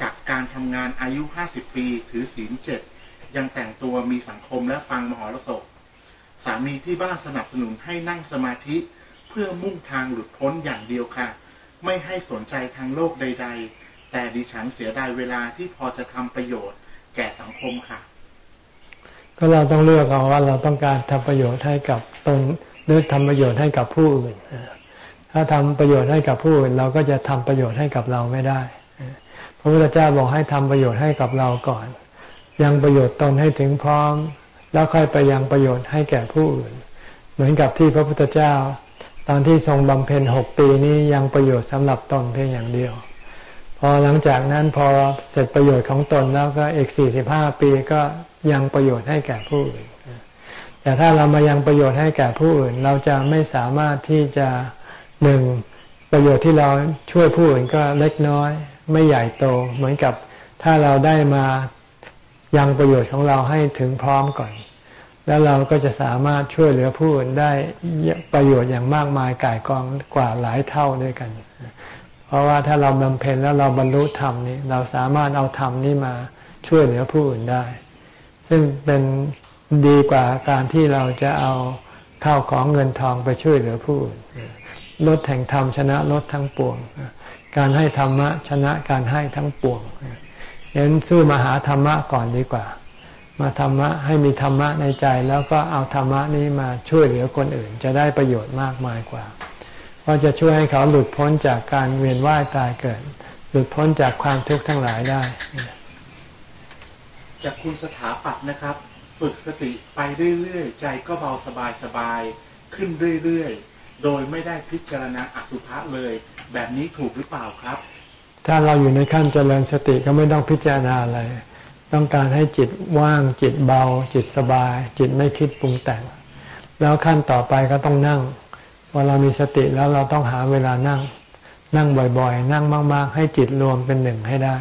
จากการทำงานอายุ 50 ปีถือศีลเจ็ดยังแต่งตัวมีสังคมและฟังมหรสพสามีที่บ้านสนับสนุนให้นั่งสมาธิเพื่อมุ่งทางหลุดพ้นอย่างเดียวค่ะ ไม่ให้สนใจทางโลกใด ๆ แต่ดิฉันเสียดายเวลาที่พอจะทำประโยชน์แก่สังคมค่ะ ก็เราต้องเลือกเอาว่าเราต้องการทำประโยชน์ให้กับตนหรือทำประโยชน์ให้กับผู้อื่น ถ้าทำประโยชน์ให้กับผู้อื่น เราก็จะทำประโยชน์ให้กับเราไม่ได้ พระพุทธเจ้าบอกให้ทำประโยชน์ให้กับเราก่อน ยังประโยชน์ตนให้ถึงพร้อม แล้วค่อยไปยังประโยชน์ให้แก่ผู้อื่น เหมือนกับที่พระพุทธเจ้า ตอนที่ทรงบำเพ็ญหกปีนี้ยังประโยชน์สำหรับตนเพียงอย่างเดียว พอหลังจากนั้นพอเสร็จประโยชน์ของตนแล้วก็อีกสี่สิบห้าปีก็ยังประโยชน์ให้แก่ผู้อื่น แต่ถ้าเรามายังประโยชน์ให้แก่ผู้อื่น เราจะไม่สามารถที่จะหนึ่งประโยชน์ที่เราช่วยผู้อื่นก็เล็กน้อย ไม่ใหญ่โต เหมือนกับถ้าเราได้มายังประโยชน์ของเราให้ถึงพร้อมก่อน แล้วเราก็จะสามารถช่วยเหลือผู้อื่นได้ประโยชน์อย่างมากมายก่ายกองกว่าหลายเท่าด้วยกัน เพราะว่าถ้าเราบำเพ็ญแล้วเราบรรลุธรรมนี้เราสามารถเอาธรรมนี้มาช่วยเหลือผู้อื่นได้ ซึ่งเป็นดีกว่าการที่เราจะเอาข้าวของเงินทองไปช่วยเหลือผู้อื่นลดแห่งธรรมชนะลดทั้งปวง การให้ธรรมะชนะการให้ทั้งปวงเน้นสู้มาหาธรรมะก่อนดีกว่า มาธรรมะให้มีธรรมะในใจ แล้วก็เอาธรรมะนี้มาช่วยเหลือคนอื่น จะได้ประโยชน์มากมายกว่า ราะจะช่วยให้เขาหลุดพ้นจากการเวียนว่ายตายเกิด หลุดพ้นจากความทุกข์ทั้งหลายได้ จากคุณสถาปัตย์นะครับ ฝึกสติไปเรื่อยๆ ใจก็เบาสบายๆขึ้นเรื่อยๆ โดยไม่ได้พิจารณาอสุภะเลย แบบนี้ถูกหรือเปล่าครับ ถ้าเราอยู่ในขั้นเจริญสติก็ไม่ต้องพิจารณาอะไร ต้องการให้จิตว่างจิตเบา จิตสบาย จิตไม่คิดปรุงแต่ง แล้วขั้นต่อไปก็ต้องนั่ง พอเรามีสติแล้วเราต้องหาเวลานั่ง นั่งบ่อยๆ นั่งมาก ๆ ให้จิตรวมเป็นหนึ่งให้ได้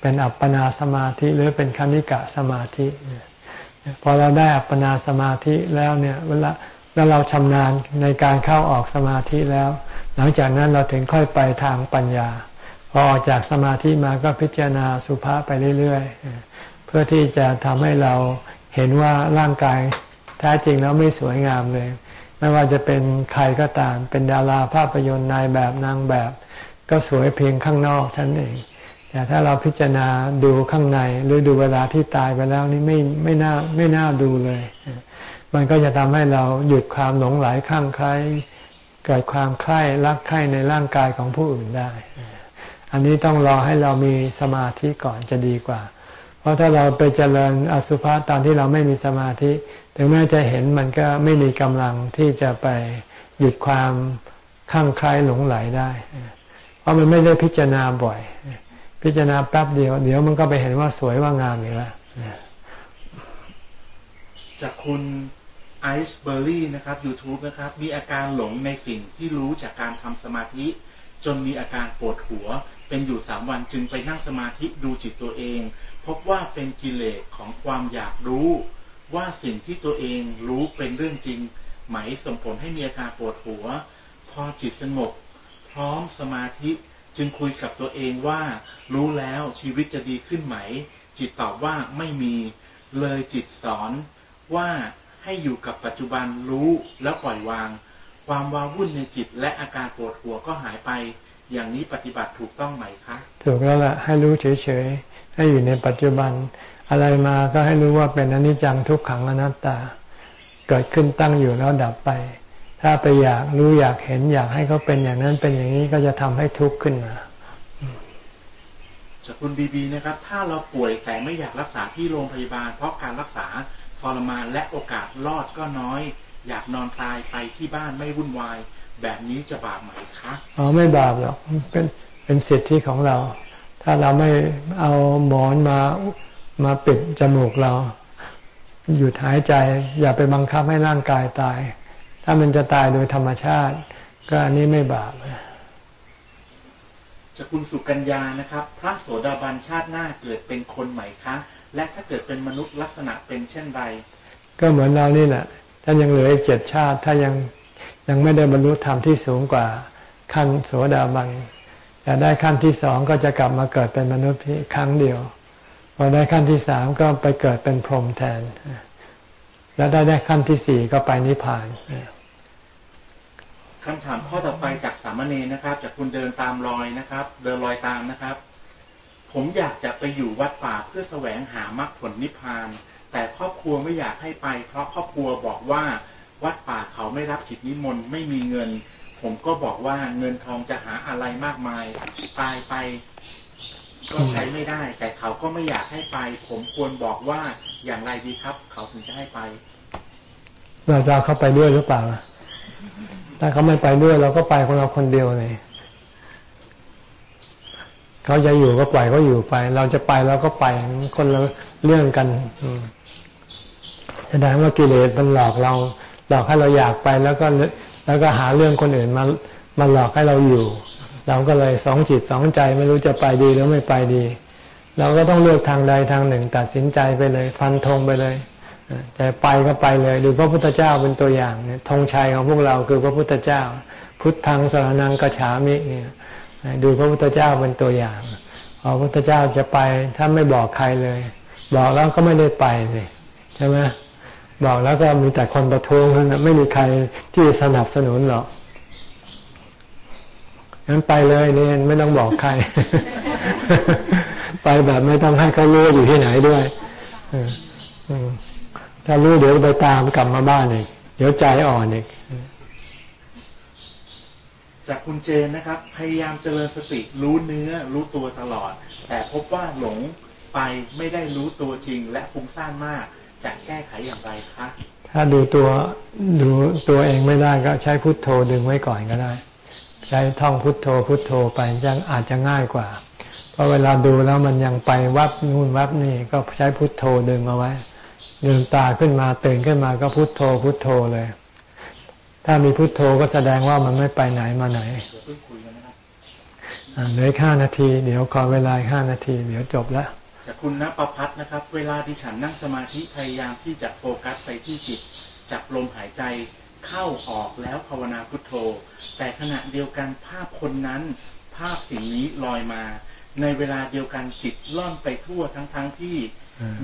เป็นอัปปนาสมาธิหรือเป็นคณิกะสมาธิพอเราได้อัปปนาสมาธิแล้วเนี่ยเวลาแล้วเราชำนาญในการเข้าออกสมาธิแล้ว หลังจากนั้นเราถึงค่อยไปทางปัญญา พอออกจากสมาธิมาก็พิจารณาสุภาไปเรื่อยๆ เพื่อที่จะทำให้เราเห็นว่าร่างกายแท้จริงแล้วไม่สวยงามเลย ไม่ว่าจะเป็นใครก็ตาม เป็นดาราภาพยนตร์นายแบบนางแบบ ก็สวยเพียงข้างนอกท่านเองแต่ถ้าเราพิจารณาดูข้างในหรือดูเวลาที่ตายไปแล้วนี่ไม่ไม่น่าไม่น่าดูเลย มันก็จะทำให้เราหยุดความหลงไหลข้างใครเกิดความใคร่รักใคร่ในร่างกายของผู้อื่นได้ อันนี้ต้องรอให้เรามีสมาธิก่อนจะดีกว่า เพราะถ้าเราไปเจริญอสุภะตอนที่เราไม่มีสมาธิ ถึงแม้จะเห็นมันก็ไม่มีกำลังที่จะไปหยุดความข้างใครหลงไหลได้ เพราะมันไม่ได้พิจารณาบ่อย พิจารณาแป๊บเดียว เดี๋ยวมันก็ไปเห็นว่าสวยว่างามอีกแล้วจากคุณไอซ์เบอร์รี่นะครับ YouTube นะครับ มีอาการหลงในสิ่งที่รู้จากการทำสมาธิ จนมีอาการปวดหัว เป็นอยู่สามวันจึงไปนั่งสมาธิดูจิตตัวเอง พบว่าเป็นกิเลสของความอยากรู้ ว่าสิ่งที่ตัวเองรู้เป็นเรื่องจริง ไหมส่งผลให้มีอาการปวดหัว พอจิตสงบ พร้อมสมาธิจึงคุยกับตัวเองว่า รู้แล้วชีวิตจะดีขึ้นไหม จิตตอบว่าไม่มีเลยจิตสอนว่าให้อยู่กับปัจจุบันรู้แล้วปล่อยวาง ความวาวุ่นในจิตและอาการปวดหัวก็หายไป อย่างนี้ปฏิบัติถูกต้องไหมคะ ถูกแล้วแหละให้รู้เฉยๆให้อยู่ในปัจจุบัน อะไรมาก็ให้รู้ว่าเป็นอนิจจังทุกขังอนัตตา เกิดขึ้นตั้งอยู่แล้วดับไป ถ้าไปอยากรู้อยากเห็นอยากให้เขาเป็นอย่างนั้นเป็นอย่างนี้ก็จะทำให้ทุกข์ขึ้นมาจากคุณบีบีนะครับ ถ้าเราป่วยแต่ไม่อยากรักษาที่โรงพยาบาล เพราะการรักษาทรมานและโอกาสรอดก็น้อย อยากนอนตายไปที่บ้านไม่วุ่นวาย แบบนี้จะบาปไหมคะอ๋อไม่บาปหรอกเป็นเป็นสิทธิของเรา ถ้าเราไม่เอาหมอนมา มาปิดจมูกเรา หยุดหายใจ อย่าไปบังคับให้ร่างกายตาย ถ้ามันจะตายโดยธรรมชาติ ก็อันนี้ไม่บาปจะคุณสุกัญญานะครับ พระโสดาบันชาติหน้าเกิดเป็นคนใหม่คะ และถ้าเกิดเป็นมนุษย์ลักษณะเป็นเช่นไร ก็เหมือนเรานี่แหละท่านยังเหลืออีกเจ็ดชาติ ถ้ายังยังไม่ได้บรรลุธรรมที่สูงกว่าขั้นโสดาบันแต่ได้ขั้นที่สองก็จะกลับมาเกิดเป็นมนุษย์ครั้งเดียว พอได้ขั้นที่สามก็ไปเกิดเป็นพรหมแทน แล้วได้ได้ขั้นที่สี่ก็ไปนิพพานคำถามข้อต่อไปจากสามเณรนะครับ จากคุณเดินตามรอยนะครับ เดินรอยตามนะครับ ผมอยากจะไปอยู่วัดป่าเพื่อแสวงหามรรคผลนิพพาน แต่ครอบครัวไม่อยากให้ไป เพราะครอบครัวบอกว่าวัดป่าเขาไม่รับกิจนิมนต์ไม่มีเงิน ผมก็บอกว่าเงินทองจะหาอะไรมากมาย ตายไป ก็ใช้ไม่ได้ แต่เขาก็ไม่อยากให้ไป ผมควรบอกว่าอย่างไรดีครับ เขาถึงจะให้ไป เราจะเข้าไปด้วยหรือเปล่าถ้าเขาไม่ไปด้วยเราก็ไปคนเราคนเดียวเลยเขาจะอยู่ก็ปล่อยเขาอยู่ไป เราจะไปเราก็ไปคนละเรื่องกันแสดงว่ากิเลสมันหลอกเรา หลอกให้เราอยากไปแล้วก็แล้วก็หาเรื่องคนอื่นมามาหลอกให้เราอยู่ เราก็เลยสองจิตสองใจไม่รู้จะไปดีหรือไม่ไปดี เราก็ต้องเลือกทางใดทางหนึ่ง ตัดสินใจไปเลย ฟันธงไปเลยแต่ไปก็ไปเลยดูพระพุทธเจ้าเป็นตัวอย่างเนี่ยธงชัยของพวกเราคือพระพุทธเจ้า พุทธังสรนังกฉามิเนี่ยดูพระพุทธเจ้าเป็นตัวอย่างพอพระพุทธเจ้าจะไปถ้าไม่บอกใครเลย บอกแล้วก็ไม่ได้ไปเลยใช่ไหมบอกแล้วก็มีแต่คนประท้วงนะไม่มีใครที่สนับสนุนหรอก งั้นไปเลยนี่ไม่ต้องบอกใคร ไปแบบไม่ต้องให้เขารู้อยู่ที่ไหนด้วยถ้ารู้เดี๋ยวไปตามกลับมาบ้านอีกเดี๋ยวใจอ่อนอีกจากคุณเจนนะครับ พยายามเจริญสติรู้เนื้อรู้ตัวตลอด แต่พบว่าหลงไปไม่ได้รู้ตัวจริง และฟุ้งซ่านมาก จะแก้ไขอย่างไรคะถ้าดูตัวดูตัวเองไม่ได้ก็ใช้พุทโธดึงไว้ก่อนก็ได้ ใช้ท่องพุทโธพุทโธไปยังอาจจะง่ายกว่า เพราะเวลาดูแล้วมันยังไปวับนู่นวับนี่ก็ใช้พุทโธดึงเอาไว้ลืมตาขึ้นมาตื่นขึ้นมาก็พุทโธพุทโธเลย ถ้ามีพุทโธก็แสดงว่ามันไม่ไปไหนมาไหนเหลือห้านาที เดี๋ยวขอเวลาห้านาที เดี๋ยวจบแล้วจากคุณณประพัฒนะครับ เวลาที่ฉันนั่งสมาธิพยายามที่จะโฟกัสไปที่จิตจับลมหายใจเข้าออกแล้วภาวนาพุทโธ แต่ขณะเดียวกันภาพคนนั้น ภาพสิ่งนี้ลอยมา ในเวลาเดียวกันจิตล่อนไปทั่วทั้งๆทที่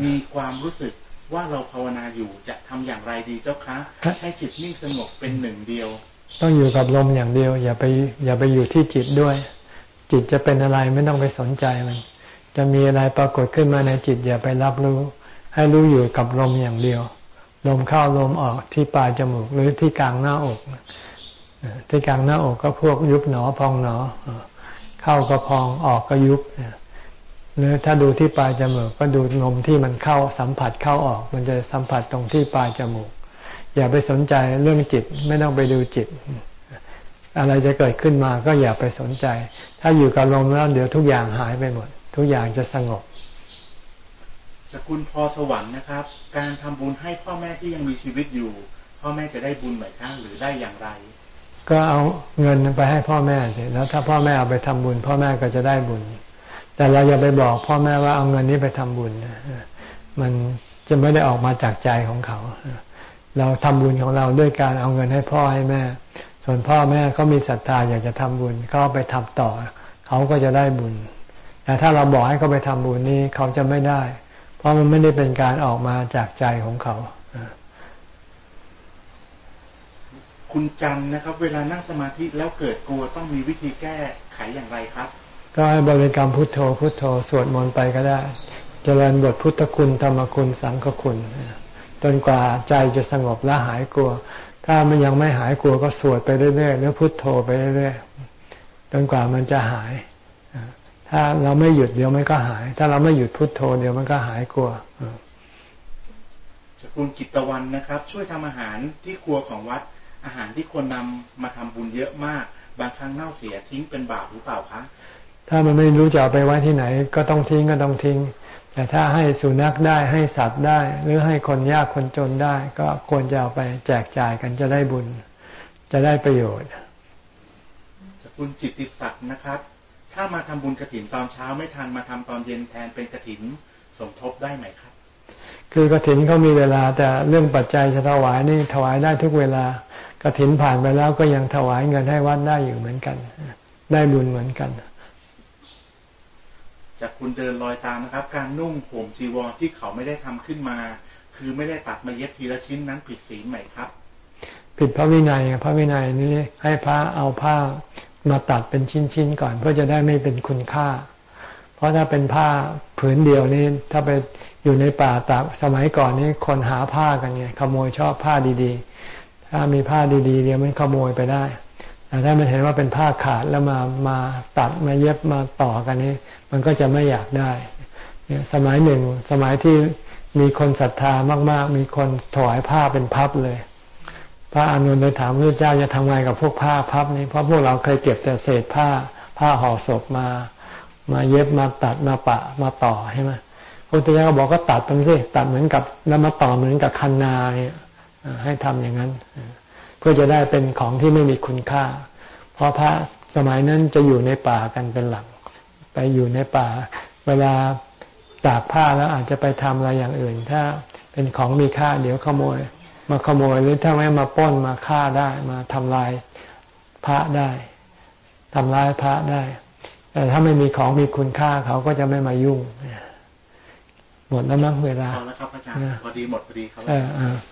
มีความรู้สึกว่าเราภาวนาอยู่จะทำอย่างไรดีเจ้าคะให้จิตนิ่งสงบเป็นหนึ่งเดียว ต้องอยู่กับลมอย่างเดียว อย่าไปอย่าไปอยู่ที่จิตด้วย จิตจะเป็นอะไรไม่ต้องไปสนใจมัน จะมีอะไรปรากฏขึ้นมาในจิต อย่าไปรับรู้ ให้รู้อยู่กับลมอย่างเดียว ลมเข้าลมออกที่ปลายจมูกหรือที่กลางหน้าอก ที่กลางหน้าอกก็พวกยุบหนอพองหนอ เข้าก็พองออกก็ยุบหรือถ้าดูที่ปลายจมูกก็ดูลมที่มันเข้าสัมผัสเข้าออก มันจะสัมผัสตรงที่ปลายจมูก อย่าไปสนใจเรื่องจิตไม่ต้องไปดูจิต อะไรจะเกิดขึ้นมาก็อย่าไปสนใจ ถ้าอยู่กับลมแล้วเดี๋ยวทุกอย่างหายไปหมด ทุกอย่างจะสงบสกุลพอสวรรค์นะครับ การทำบุญให้พ่อแม่ที่ยังมีชีวิตอยู่ พ่อแม่จะได้บุญไหมคะหรือได้อย่างไร ก็เอาเงินไปให้พ่อแม่สิแล้วถ้าพ่อแม่เอาไปทำบุญ พ่อแม่ก็จะได้บุญ แต่เราอย่าไปบอกพ่อแม่ว่าเอาเงินนี้ไปทำบุญมันจะไม่ได้ออกมาจากใจของเขา เราทำบุญของเราด้วยการเอาเงินให้พ่อให้แม่ ส่วนพ่อแม่เขามีศรัทธาอยากจะทำบุญเขาไปทำต่อ เขาก็จะได้บุญ แต่ถ้าเราบอกให้เขาไปทำบุญนี้เขาจะไม่ได้ เพราะมันไม่ได้เป็นการออกมาจากใจของเขา คุณจันนะครับ เวลานั่งสมาธิแล้วเกิดกลัวต้องมีวิธีแก้ไขอย่างไรครับ ก็ให้บริกรรมพุทโธพุทโธสวดมนต์ไปก็ได้ เจริญบทพุทธคุณธรรมคุณสังฆคุณจนกว่าใจจะสงบและหายกลัว ถ้ามันยังไม่หายกลัวก็สวดไปเรื่อยๆหรือพุทโธไปเรื่อยๆจนกว่ามันจะหาย ถ้าเราไม่หยุดเดี๋ยวมันก็หาย ถ้าเราไม่หยุดพุดโทโธเดี๋ยวมันก็หายกลัวจะคุณกิตวันนะครับ ช่วยทำอาหารที่ครัวของวัด อาหารที่ควรนำมาทำบุญเยอะมาก บางครั้งเน่าเสียทิ้งเป็นบาปหรือเปล่าคะถ้ามันไม่รู้จะเอาไปไว้ที่ไหน ก็ต้องทิ้งก็ต้องทิ้ง แต่ถ้าให้สุนัขได้ให้สัตว์ได้ หรือให้คนยากคนจนได้ ก็ควรจะเอาไปแจกจ่ายกันจะได้บุญ จะได้ประโยชน์จะคุณจิตติศักดิ์นะครับ ถ้ามาทำบุญกระถินตอนเช้าไม่ทันมาทำตอนเย็นแทนเป็นกระถินสมทบได้ไหมครับ คือกระถินเขามีเวลาแต่เรื่องปัจจัยจะถวายนี่ถวายได้ทุกเวลา กระถินผ่านไปแล้วก็ยังถวายเงินให้วัดได้อยู่เหมือนกัน ได้บุญเหมือนกัน จากคุณเดินลอยตามนะครับ การนุ่งห่มจีวรที่เขาไม่ได้ทำขึ้นมา คือไม่ได้ตัดมาเย็บทีละชิ้นนั้นผิดศีลไหมครับ ผิดพระวินัยพระวินัยนี้ให้พระเอาผ้ามาตัดเป็นชิ้นๆก่อนเพื่อจะได้ไม่เป็นคุณค่า เพราะถ้าเป็นผ้าผืนเดียวนี่ถ้าไปอยู่ในป่าตากสมัยก่อนนี่คนหาผ้ากันไงขโมยชอบผ้าดีๆ ถ้ามีผ้าดีๆเดี๋ยวมันขโมยไปได้แต่ถ้ามันเห็นว่าเป็นผ้าขาดแล้วมามาตัดมาเย็บมาต่อกันนี้มันก็จะไม่อยากได้สมัยหนึ่งสมัยที่มีคนศรัทธามากๆ มีคนถวายผ้าเป็นพับเลย พระอานนท์เลยถามพระเจ้าจะทำไงกับพวกผ้าพับนี้เพราะพวกเราเคยเก็บแต่เศษผ้าผ้าห่อศพมา มาเย็บมาตัดมาปะมาต่อใช่ไหมพระเจ้าก็บอกก็ตัดมันสิตัดเหมือนกับแล้วมาต่อเหมือนกับคันนาเนี่ย ให้ทำอย่างนั้น เพื่อจะได้เป็นของที่ไม่มีคุณค่า เพราะพระสมัยนั้นจะอยู่ในป่ากันเป็นหลัก ไปอยู่ในป่า เวลาตากผ้าแล้วอาจจะไปทำอะไรอย่างอื่น ถ้าเป็นของมีค่า เดี๋ยวขโมย มาขโมยหรือถ้าไม่มาป้นมาฆ่าได้มาทำลายพระได้ทำลายพระได้ แต่ถ้าไม่มีของมีคุณค่าเขาก็จะไม่มายุ่ง หมดแล้วมั้งเวลาพอแล้วครับอาจารย์พอดีหมดพอดีครับ